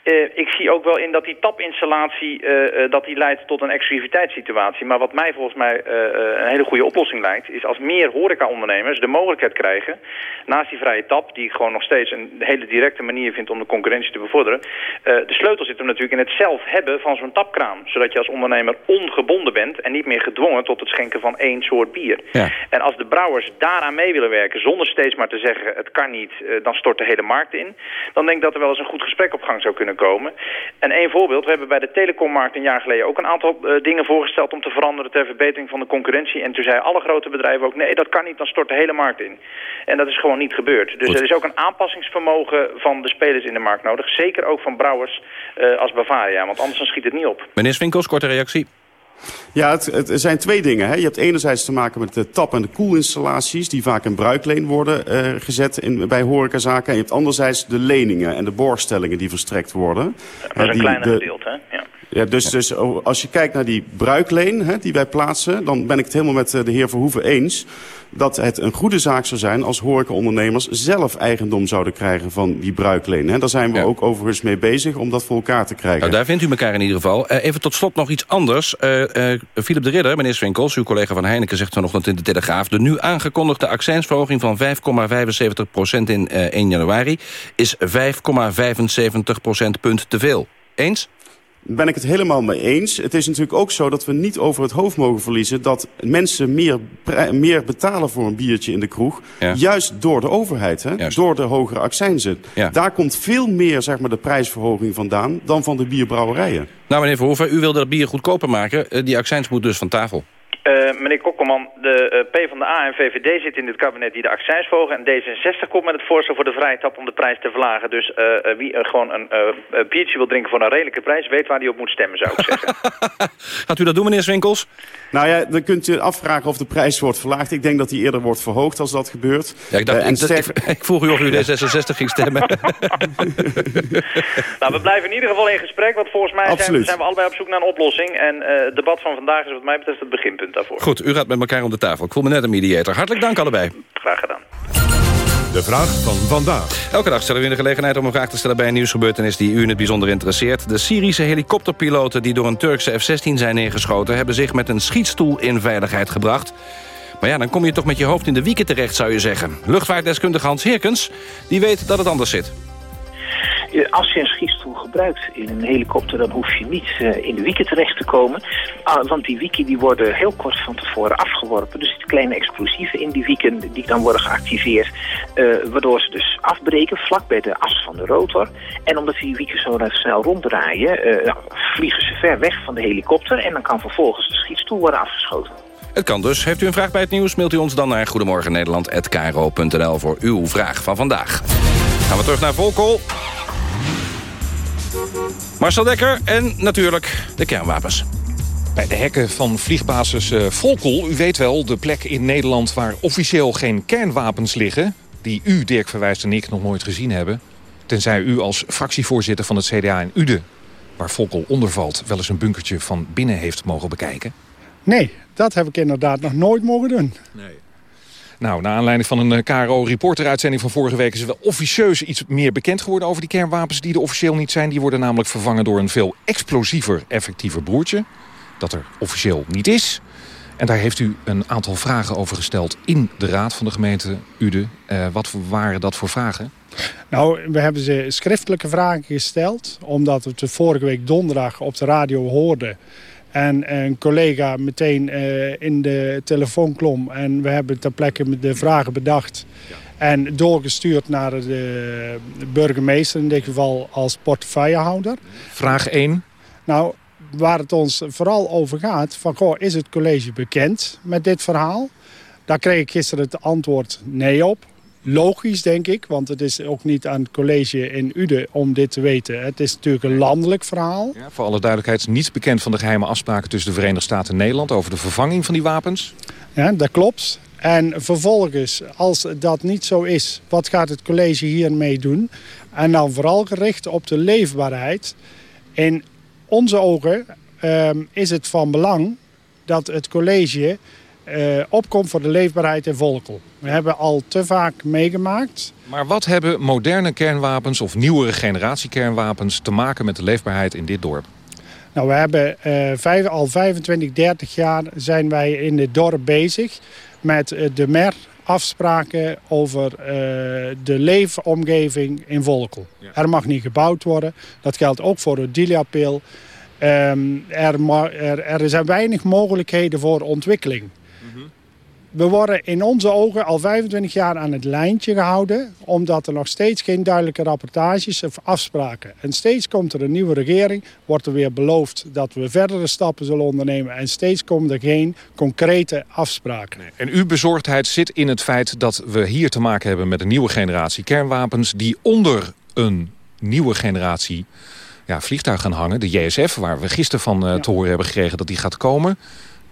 Uh, ik zie ook wel in dat die tapinstallatie uh, uh, dat die leidt tot een exclusiviteitssituatie. Maar wat mij volgens mij een hele goede oplossing lijkt... is als meer horecaondernemers de mogelijkheid krijgen... naast die vrije tap, die ik gewoon nog steeds een hele directe manier vind... om de concurrentie te bevorderen... de sleutel zit hem natuurlijk in het zelf hebben van zo'n tapkraam. Zodat je als ondernemer ongebonden bent... en niet meer gedwongen tot het schenken van één soort bier. Ja. En als de brouwers daaraan mee willen werken... zonder steeds maar te zeggen het kan niet, dan stort de hele markt in... dan denk ik dat er wel eens een goed gesprek op gang zou kunnen komen. En één voorbeeld, we hebben bij de telecommarkt een jaar geleden ook een aantal uh, dingen voorgesteld om te veranderen ter verbetering van de concurrentie. En toen zeiden alle grote bedrijven ook, nee dat kan niet, dan stort de hele markt in. En dat is gewoon niet gebeurd. Dus Goed. er is ook een aanpassingsvermogen van de spelers in de markt nodig. Zeker ook van brouwers uh, als Bavaria, want anders dan schiet het niet op. Meneer Swinkels, korte reactie. Ja, het, het er zijn twee dingen. Hè. Je hebt enerzijds te maken met de tap- en de koelinstallaties... die vaak in bruikleen worden uh, gezet in, bij horecazaken. En je hebt anderzijds de leningen en de borgstellingen die verstrekt worden. Dat is een die, kleiner de, gedeelte, hè? Ja. Ja, dus, dus als je kijkt naar die bruikleen hè, die wij plaatsen... dan ben ik het helemaal met de heer Verhoeven eens... dat het een goede zaak zou zijn als horecaondernemers zelf eigendom zouden krijgen van die bruikleen. Hè. Daar zijn we Ja. ook overigens mee bezig om dat voor elkaar te krijgen. Nou, daar vindt u elkaar in ieder geval. Uh, even tot slot nog iets anders. Uh, uh, Philip de Ridder, meneer Swinkels, uw collega van Heineken... zegt vanochtend in de Telegraaf... de nu aangekondigde accijnsverhoging van 5,75% in 1 januari... is 5,75% punt te veel. Eens? Ben ik het helemaal mee eens. Het is natuurlijk ook zo dat we niet over het hoofd mogen verliezen... dat mensen meer, meer betalen voor een biertje in de kroeg. Ja. Juist door de overheid, hè? Juist. door de hogere accijnzen. Ja. Daar komt veel meer zeg maar, de prijsverhoging vandaan... dan van de bierbrouwerijen. Nou, meneer Verhoeven, u wilde dat bier goedkoper maken. Uh, die accijns moet dus van tafel. Uh, meneer Kokkelman, de uh, PvdA en VVD zitten in dit kabinet die de accijns verhogen. En D66 komt met het voorstel voor de vrije tap om de prijs te verlagen. Dus uh, wie gewoon een biertje wil drinken voor een redelijke prijs, weet waar hij op moet stemmen, zou ik zeggen. [laughs] Gaat u dat doen, meneer Swinkels? Nou ja, dan kunt u afvragen of de prijs wordt verlaagd. Ik denk dat die eerder wordt verhoogd als dat gebeurt. Ja, ik, dacht, en ik, sterk... ik, ik, vroeg u of u D66 ging stemmen. [laughs] nou, we blijven in ieder geval in gesprek, want volgens mij zijn, zijn we allebei op zoek naar een oplossing. En het debat van vandaag is wat mij betreft het beginpunt daarvoor. Goed, u gaat met elkaar om de tafel. Ik voel me net een mediator. Hartelijk dank allebei. Graag gedaan. De vraag van vandaag. Elke dag stellen we u de gelegenheid om een vraag te stellen bij een nieuwsgebeurtenis die u in het bijzonder interesseert. De Syrische helikopterpiloten die door een Turkse F-16 zijn neergeschoten... hebben zich met een schietstoel in veiligheid gebracht. Maar ja, dan kom je toch met je hoofd in de wieken terecht, zou je zeggen. Luchtvaartdeskundige Hans Heerkens, die weet dat het anders zit. Als je een schietstoel gebruikt in een helikopter, dan hoef je niet uh, in de wieken terecht te komen. Uh, want die wieken die worden heel kort van tevoren afgeworpen. Er zitten kleine explosieven in die wieken die dan worden geactiveerd. Uh, waardoor ze dus afbreken vlak bij de as van de rotor. En omdat die wieken zo snel ronddraaien, nou, vliegen ze ver weg van de helikopter. En dan kan vervolgens de schietstoel worden afgeschoten. Het kan dus. Heeft u een vraag bij het nieuws, mailt u ons dan naar goedemorgennederland.kro.nl voor uw vraag van vandaag. Gaan we terug naar Volkel. Marcel Dekker en natuurlijk de kernwapens. Bij de hekken van vliegbasis uh, Volkel, u weet wel, de plek in Nederland waar officieel geen kernwapens liggen... die u, Dirk Verwijst en ik, nog nooit gezien hebben... tenzij u als fractievoorzitter van het CDA in Uden... waar Volkel onder valt, wel eens een bunkertje van binnen heeft mogen bekijken? Nee, dat heb ik inderdaad nog nooit mogen doen. Nee. Nou, naar aanleiding van een eh, KRO-reporteruitzending van vorige week... is er wel officieus iets meer bekend geworden over die kernwapens... die er officieel niet zijn. Die worden namelijk vervangen door een veel explosiever, effectiever broertje. Dat er officieel niet is. En daar heeft u een aantal vragen over gesteld in de raad van de gemeente Ude. Uh, wat waren dat voor vragen? Nou, we hebben ze schriftelijke vragen gesteld... omdat we het vorige week donderdag op de radio hoorden... En een collega meteen uh, in de telefoon klom. En we hebben ter plekke de vragen bedacht. En doorgestuurd naar de burgemeester, in dit geval als portefeuillehouder. Vraag 1. Nou, waar het ons vooral over gaat... van goh, is het college bekend met dit verhaal? Daar kreeg ik gisteren het antwoord nee op logisch, denk ik. Want het is ook niet aan het college in Uden om dit te weten. Het is natuurlijk een landelijk verhaal. Ja, voor alle duidelijkheid is niets bekend van de geheime afspraken... tussen de Verenigde Staten en Nederland over de vervanging van die wapens. Ja, dat klopt. En vervolgens, als dat niet zo is, wat gaat het college hiermee doen? En dan vooral gericht op de leefbaarheid. In onze ogen ehm, is het van belang dat het college uh, opkomt voor de leefbaarheid in Volkel. We hebben al te vaak meegemaakt. Maar wat hebben moderne kernwapens of nieuwere generatie kernwapens... te maken met de leefbaarheid in dit dorp? Nou, we hebben uh, vijf, al 25, 30 jaar zijn wij in dit dorp bezig... met uh, de MER afspraken over de leefomgeving in Volkel. Ja. Er mag niet gebouwd worden. Dat geldt ook voor de Diliapil. Um, er, er, er zijn weinig mogelijkheden voor ontwikkeling. We worden in onze ogen al 25 jaar aan het lijntje gehouden... omdat er nog steeds geen duidelijke rapportages of afspraken. En steeds komt er een nieuwe regering, wordt er weer beloofd... dat we verdere stappen zullen ondernemen... en steeds komen er geen concrete afspraken. Nee. En uw bezorgdheid zit in het feit dat we hier te maken hebben... met een nieuwe generatie kernwapens... die onder een nieuwe generatie ja, vliegtuig gaan hangen. De JSF, waar we gisteren van uh, te horen hebben gekregen dat die gaat komen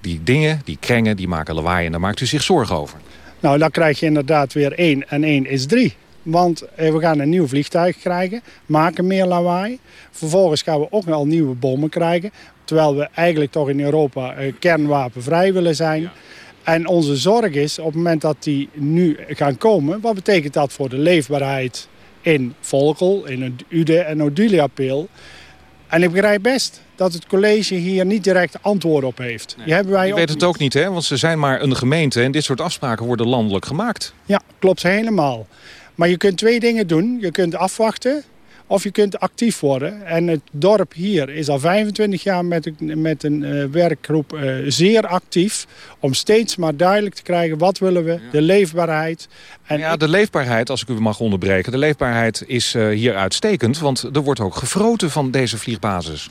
die dingen, die krengen, die maken lawaai en daar maakt u zich zorgen over. Nou, dan krijg je inderdaad weer 1 en 1 is 3. Want eh, we gaan een nieuw vliegtuig krijgen, maken meer lawaai. Vervolgens gaan we ook al nieuwe bommen krijgen. Terwijl we eigenlijk toch in Europa eh, kernwapenvrij willen zijn. En onze zorg is, op het moment dat die nu gaan komen... wat betekent dat voor de leefbaarheid in Volkel, in Ude en Oduliapil... En ik begrijp best dat het college hier niet direct antwoord op heeft. Nee. hebben wij weet het ook niet, hè? want ze zijn maar een gemeente... en dit soort afspraken worden landelijk gemaakt. Ja, klopt helemaal. Maar je kunt twee dingen doen. Je kunt afwachten of je kunt actief worden. En het dorp hier is al 25 jaar met een, met een uh, werkgroep uh, zeer actief... om steeds maar duidelijk te krijgen wat willen we, de leefbaarheid. En ja, de leefbaarheid, als ik u mag onderbreken... de leefbaarheid is uh, hier uitstekend, want er wordt ook gefroten van deze vliegbasis.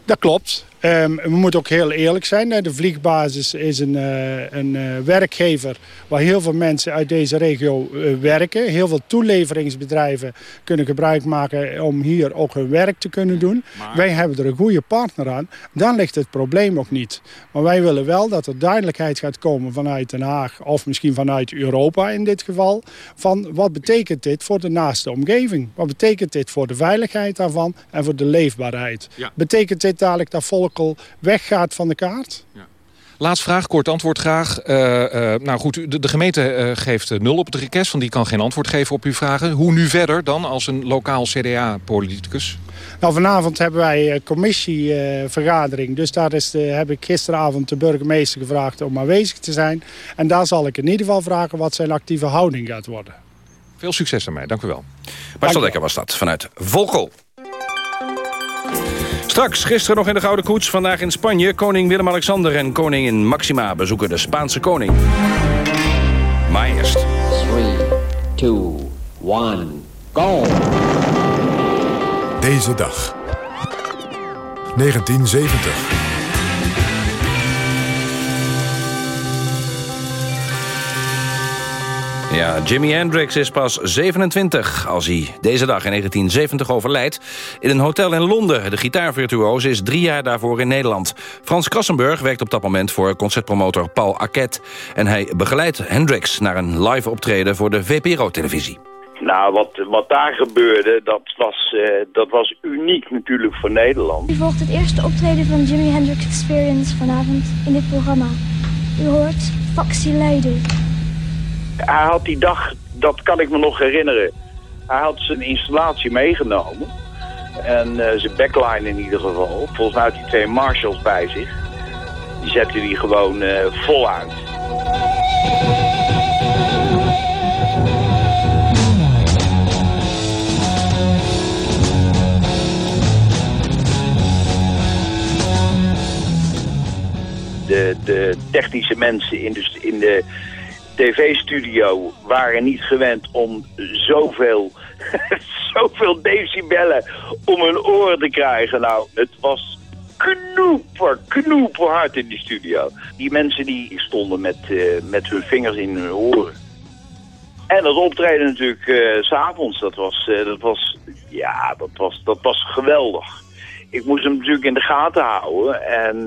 Dat klopt. Um, we moeten ook heel eerlijk zijn. De vliegbasis is een, uh, een uh, werkgever waar heel veel mensen uit deze regio uh, werken. Heel veel toeleveringsbedrijven kunnen gebruik maken om hier ook hun werk te kunnen doen. Maar... Wij hebben er een goede partner aan. Dan ligt het probleem ook niet. Maar wij willen wel dat er duidelijkheid gaat komen vanuit Den Haag of misschien vanuit Europa in dit geval. Van wat betekent dit voor de naaste omgeving? Wat betekent dit voor de veiligheid daarvan en voor de leefbaarheid? Ja. Betekent dit dadelijk dat volk weggaat van de kaart? Ja. Laatste vraag, kort antwoord graag. Uh, uh, nou goed, de, de gemeente uh, geeft nul op het request, want die kan geen antwoord geven op uw vragen. Hoe nu verder dan als een lokaal CDA-politicus? Nou, vanavond hebben wij commissievergadering. dus daar is de, heb ik gisteravond de burgemeester gevraagd om aanwezig te zijn. En daar zal ik in ieder geval vragen wat zijn actieve houding gaat worden. Veel succes ermee, dank u wel. Marcel Dekker was dat, vanuit Volkel. Straks, gisteren nog in de Gouden Koets, vandaag in Spanje... koning Willem-Alexander en koningin Maxima bezoeken de Spaanse koning. Maar eerst... 3, 2, 1, go! Deze dag. 1970. Ja, Jimi Hendrix is pas 27 als hij deze dag in 1970 overlijdt... in een hotel in Londen. De gitaarvirtuoos is drie jaar daarvoor in Nederland. Frans Krassenburg werkt op dat moment voor concertpromotor Paul Arquette... en hij begeleidt Hendrix naar een live optreden voor de VPRO-televisie. Nou, wat, wat daar gebeurde, dat was, uh, dat was uniek natuurlijk voor Nederland. U volgt het eerste optreden van Jimi Hendrix Experience vanavond in dit programma. U hoort Foxy Lady. Hij had die dag, dat kan ik me nog herinneren, hij had zijn installatie meegenomen. En uh, zijn backline in ieder geval. Volgens mij had hij twee Marshalls bij zich. Die zette hij gewoon uh, vol uit. De, de technische mensen in de, in de tv-studio waren niet gewend om zoveel, [laughs] zoveel decibellen om hun oren te krijgen. Nou, het was knoeper, knoeper hard in die studio. Die mensen die stonden met, uh, met hun vingers in hun oren. En dat optreden natuurlijk uh, s'avonds, dat was, uh, dat was, ja, dat was, dat was geweldig. Ik moest hem natuurlijk in de gaten houden en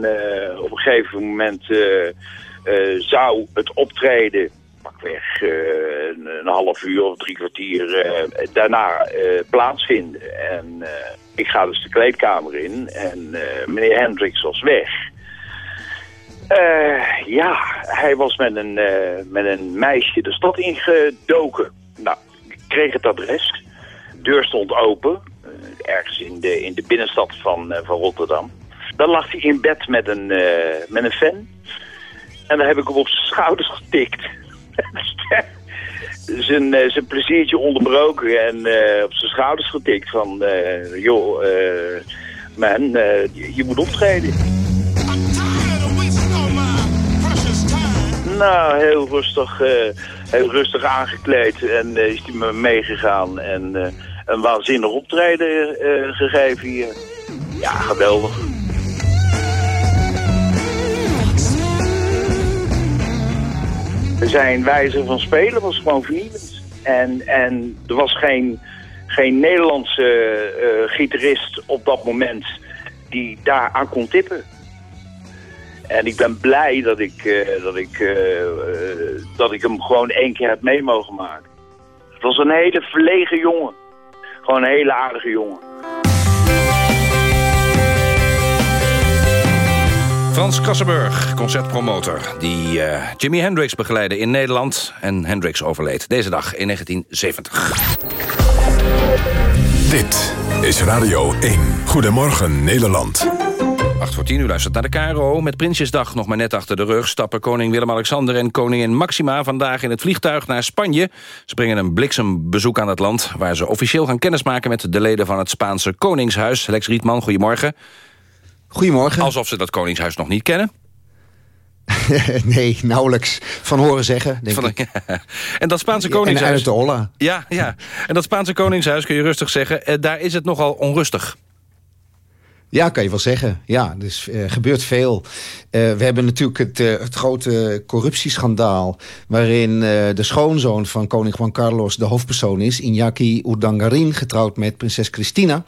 op een gegeven moment zou het optreden pakweg uh, een, een, half uur of drie kwartier uh, daarna plaatsvinden. En ik ga dus de kleedkamer in en meneer Hendricks was weg. ja, hij was met een, met een meisje de stad ingedoken. Nou, ik kreeg het adres. De deur stond open, ergens in de, in de binnenstad van, van Rotterdam. Dan lag hij in bed met een, met een fan. En dan heb ik hem op zijn schouders getikt. [laughs] zijn, uh, zijn pleziertje onderbroken en uh, op zijn schouders getikt van, uh, joh, man, je, je, moet optreden. Nou, heel rustig, heel rustig aangekleed en is hij me meegegaan en een waanzinnig optreden gegeven hier. Ja, geweldig. Zijn wijze van spelen was gewoon vernieuwend. En, en er was geen, geen Nederlandse uh, gitarist op dat moment die daar aan kon tippen. En ik ben blij dat ik, uh, dat ik, uh, dat ik hem gewoon één keer heb mee mogen maken. Het was een hele verlegen jongen. Gewoon een hele aardige jongen. Frans Kassenburg, concertpromotor, die uh, Jimi Hendrix begeleidde in Nederland. En Hendrix overleed deze dag in 1970. Dit is Radio 1. Goedemorgen Nederland. 8 voor 10 u luistert naar de KRO. Met Prinsjesdag nog maar net achter de rug... stappen koning Willem-Alexander en koningin Maxima... vandaag in het vliegtuig naar Spanje. Ze brengen een bliksembezoek aan het land... waar ze officieel gaan kennismaken met de leden van het Spaanse Koningshuis. Lex Rietman, goedemorgen. Goedemorgen. Alsof ze dat Koningshuis nog niet kennen. [laughs] nee, nauwelijks van horen zeggen, denk van, ik. [laughs] en dat Spaanse Koningshuis... En uit de Olla. Ja, ja. En dat Spaanse Koningshuis, kun je rustig zeggen... Eh, daar is het nogal onrustig. Ja, kan je wel zeggen. Ja, dus uh, gebeurt veel. Uh, we hebben natuurlijk het, uh, het grote corruptieschandaal... waarin de schoonzoon van koning Juan Carlos de hoofdpersoon is... Iñaki Urdangarin, getrouwd met prinses Cristina...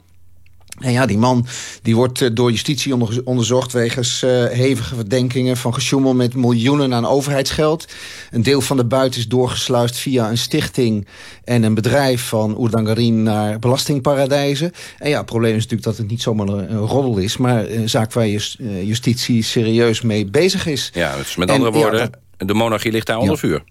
En ja, die man die wordt eh, door justitie onderzocht... wegens uh, hevige verdenkingen van gesjoemel met miljoenen aan overheidsgeld. Een deel van de buit is doorgesluist via een stichting... en een bedrijf van Oerdangarin naar belastingparadijzen. En ja, het probleem is natuurlijk dat het niet zomaar een, een roddel is... maar een zaak waar justitie serieus mee bezig is. Ja, dus met andere woorden, ja, dat, de monarchie ligt daar onder ja. vuur.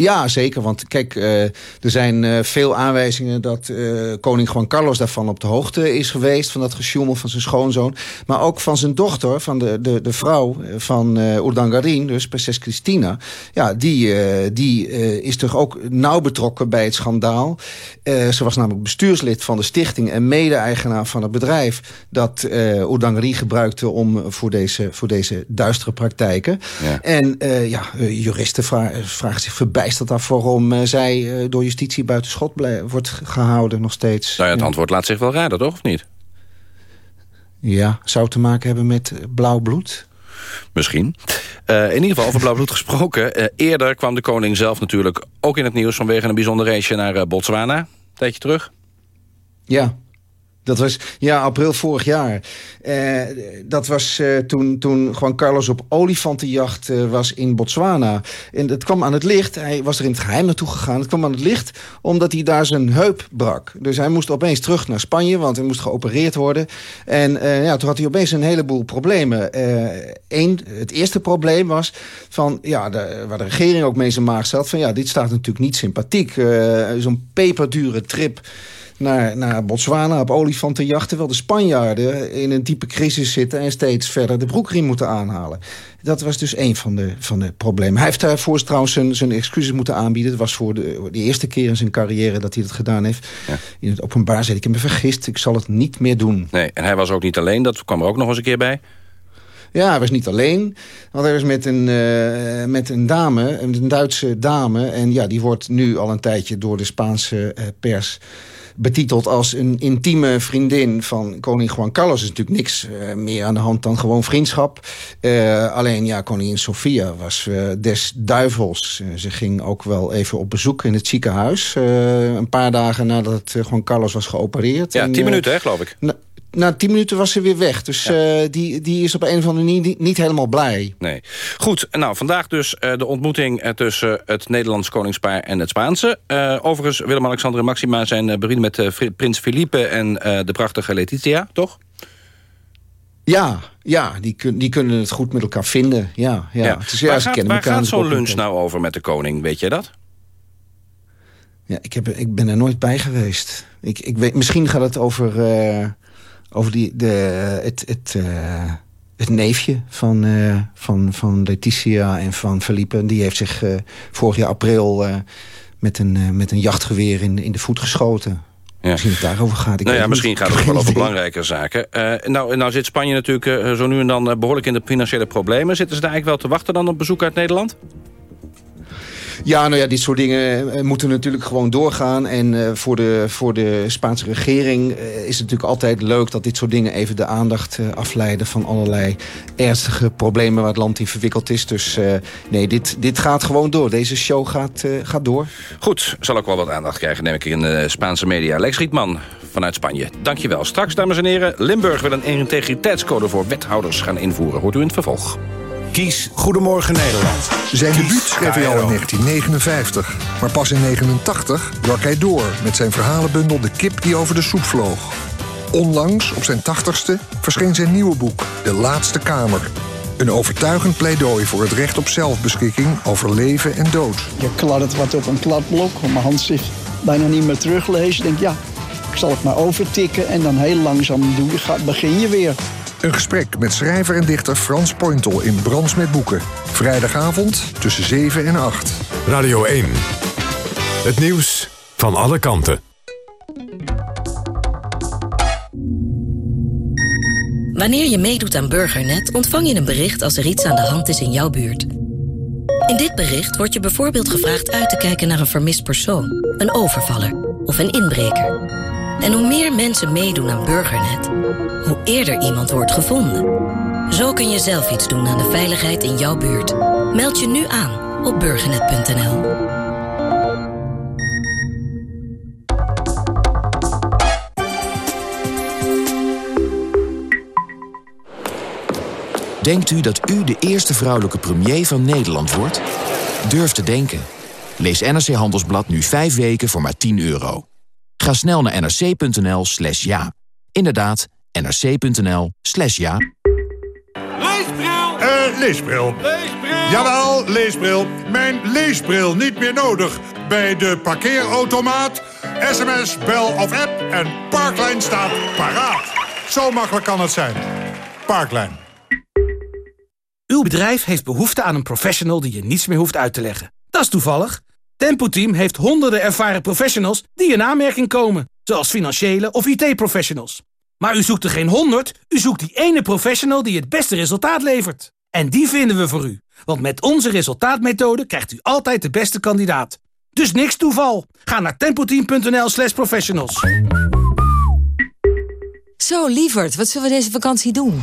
Ja, zeker. Want kijk, uh, er zijn uh, veel aanwijzingen dat uh, koning Juan Carlos daarvan op de hoogte is geweest. Van dat gesjoemel van zijn schoonzoon. Maar ook van zijn dochter, van de, de, de vrouw van uh, Urdangarin, dus prinses Christina. Ja, die, die is toch ook nauw betrokken bij het schandaal. ze was namelijk bestuurslid van de stichting en mede-eigenaar van het bedrijf dat Urdangarin gebruikte om voor deze, voor deze duistere praktijken. Ja. En ja, juristen vragen, vragen zich voorbij is dat af waarom uh, zij uh, door justitie buiten schot wordt gehouden nog steeds. Nou ja, het antwoord laat zich wel raden, toch? Of niet? Ja, zou te maken hebben met blauw bloed? Misschien. Uh, in ieder geval, over blauw bloed [laughs] gesproken. Uh, eerder kwam de koning zelf natuurlijk ook in het nieuws... vanwege een bijzonder race naar uh, Botswana. Een tijdje terug. Ja, dat was ja, april vorig jaar. Uh, dat was uh, toen, toen Juan Carlos op olifantenjacht uh, was in Botswana. En het kwam aan het licht. Hij was er in het geheim naartoe gegaan. Het kwam aan het licht omdat hij daar zijn heup brak. Dus hij moest opeens terug naar Spanje, want hij moest geopereerd worden. En ja, toen had hij opeens een heleboel problemen. Eén, het eerste probleem was van, ja, de, waar de regering ook mee zijn maag zat... van ja, dit staat natuurlijk niet sympathiek. Zo'n peperdure trip naar, naar Botswana op olifantenjacht... terwijl de Spanjaarden in een diepe crisis zitten... en steeds verder de broekriem moeten aanhalen. Dat was dus een van de, van de problemen. Hij heeft daarvoor trouwens zijn, zijn excuses moeten aanbieden. Het was voor de, de eerste keer in zijn carrière dat hij dat gedaan heeft. Ja. In het openbaar zei ik heb me vergist, ik zal het niet meer doen. Nee, en hij was ook niet alleen, dat kwam er ook nog eens een keer bij. Ja, hij was niet alleen. Want hij was met een, uh, met een dame, een Duitse dame. En ja, die wordt nu al een tijdje door de Spaanse uh, pers betiteld als een intieme vriendin van koning Juan Carlos. is natuurlijk niks uh, meer aan de hand dan gewoon vriendschap. Uh, alleen ja, koningin Sofia was uh, des duivels. ze ging ook wel even op bezoek in het ziekenhuis. een paar dagen nadat Juan Carlos was geopereerd. Ja, tien minuten hè, geloof ik na tien minuten was ze weer weg. Dus ja. uh, die, die is op een of andere manier niet, niet helemaal blij. Nee. Goed, nou, vandaag dus uh, de ontmoeting uh, tussen het Nederlands koningspaar en het Spaanse. overigens, Willem-Alexander en Maxima zijn bevriend met prins Felipe en de prachtige Letitia, toch? Ja, ja die, kun, die kunnen het goed met elkaar vinden. Ja, ja. ja. Dus, ja waar gaat, waar gaat zo'n lunch nou over met de koning, weet je dat? Ja, ik, heb, ik ben er nooit bij geweest. Ik, ik weet, misschien gaat het over over die, de, het, het, uh, het neefje van, uh, van, van Letitia en van Felipe. Die heeft zich uh, vorig jaar april met, een, met een jachtgeweer in, in de voet geschoten. Ja. Misschien het daarover gaat. Ik nou ja, misschien gaat het wel over belangrijke zaken. nou, nou zit Spanje natuurlijk zo nu en dan behoorlijk in de financiële problemen. Zitten ze daar eigenlijk wel te wachten dan op bezoek uit Nederland? Ja, nou ja, dit soort dingen eh, moeten natuurlijk gewoon doorgaan. En uh, voor, de, voor de Spaanse regering uh, is het natuurlijk altijd leuk... dat dit soort dingen even de aandacht afleiden... van allerlei ernstige problemen waar het land in verwikkeld is. Dus nee, dit, dit gaat gewoon door. Deze show gaat, gaat door. Goed, zal ook wel wat aandacht krijgen, neem ik in de Spaanse media. Lex Rietman vanuit Spanje, dankjewel. Straks, dames en heren, Limburg wil een integriteitscode voor wethouders gaan invoeren. Hoort u in het vervolg. Kies Goedemorgen Nederland. Zijn debuut schreef hij al in 1959. Maar pas in 1989 brak hij door met zijn verhalenbundel De kip die over de soep vloog. Onlangs, op zijn tachtigste, verscheen zijn nieuwe boek De Laatste Kamer. Een overtuigend pleidooi voor het recht op zelfbeschikking over leven en dood. Je kladdert wat op een kladblok, om mijn hand zich bijna niet meer teruglezen. Ik denk, ja, ik zal het maar overtikken en dan heel langzaam doen, begin je weer. Een gesprek met schrijver en dichter Frans Pointel in Brands met Boeken. Vrijdagavond tussen 7 en 8. Radio 1. Het nieuws van alle kanten. Wanneer je meedoet aan Burgernet ontvang je een bericht als er iets aan de hand is in jouw buurt. In dit bericht wordt je bijvoorbeeld gevraagd uit te kijken naar een vermist persoon, een overvaller of een inbreker. En hoe meer mensen meedoen aan Burgernet, hoe eerder iemand wordt gevonden. Zo kun je zelf iets doen aan de veiligheid in jouw buurt. Meld je nu aan op burgernet.nl. Denkt u dat u de eerste vrouwelijke premier van Nederland wordt? Durf te denken. Lees NRC Handelsblad nu 5 weken voor maar 10 euro. Ga snel naar nrc.nl slash ja. Inderdaad, nrc.nl slash ja. Leesbril! Eh, leesbril. Leesbril! Jawel, leesbril. Mijn leesbril niet meer nodig. Bij de parkeerautomaat, sms, bel of app en Parklijn staat paraat. Zo makkelijk kan het zijn. Parklijn. Uw bedrijf heeft behoefte aan een professional die je niets meer hoeft uit te leggen. Dat is toevallig. Tempo Team heeft honderden ervaren professionals die in aanmerking komen. Zoals financiële of IT-professionals. Maar u zoekt er geen honderd, u zoekt die ene professional die het beste resultaat levert. En die vinden we voor u. Want met onze resultaatmethode krijgt u altijd de beste kandidaat. Dus niks toeval. Ga naar tempoteam.nl slash professionals. Zo, lieverd, wat zullen we deze vakantie doen?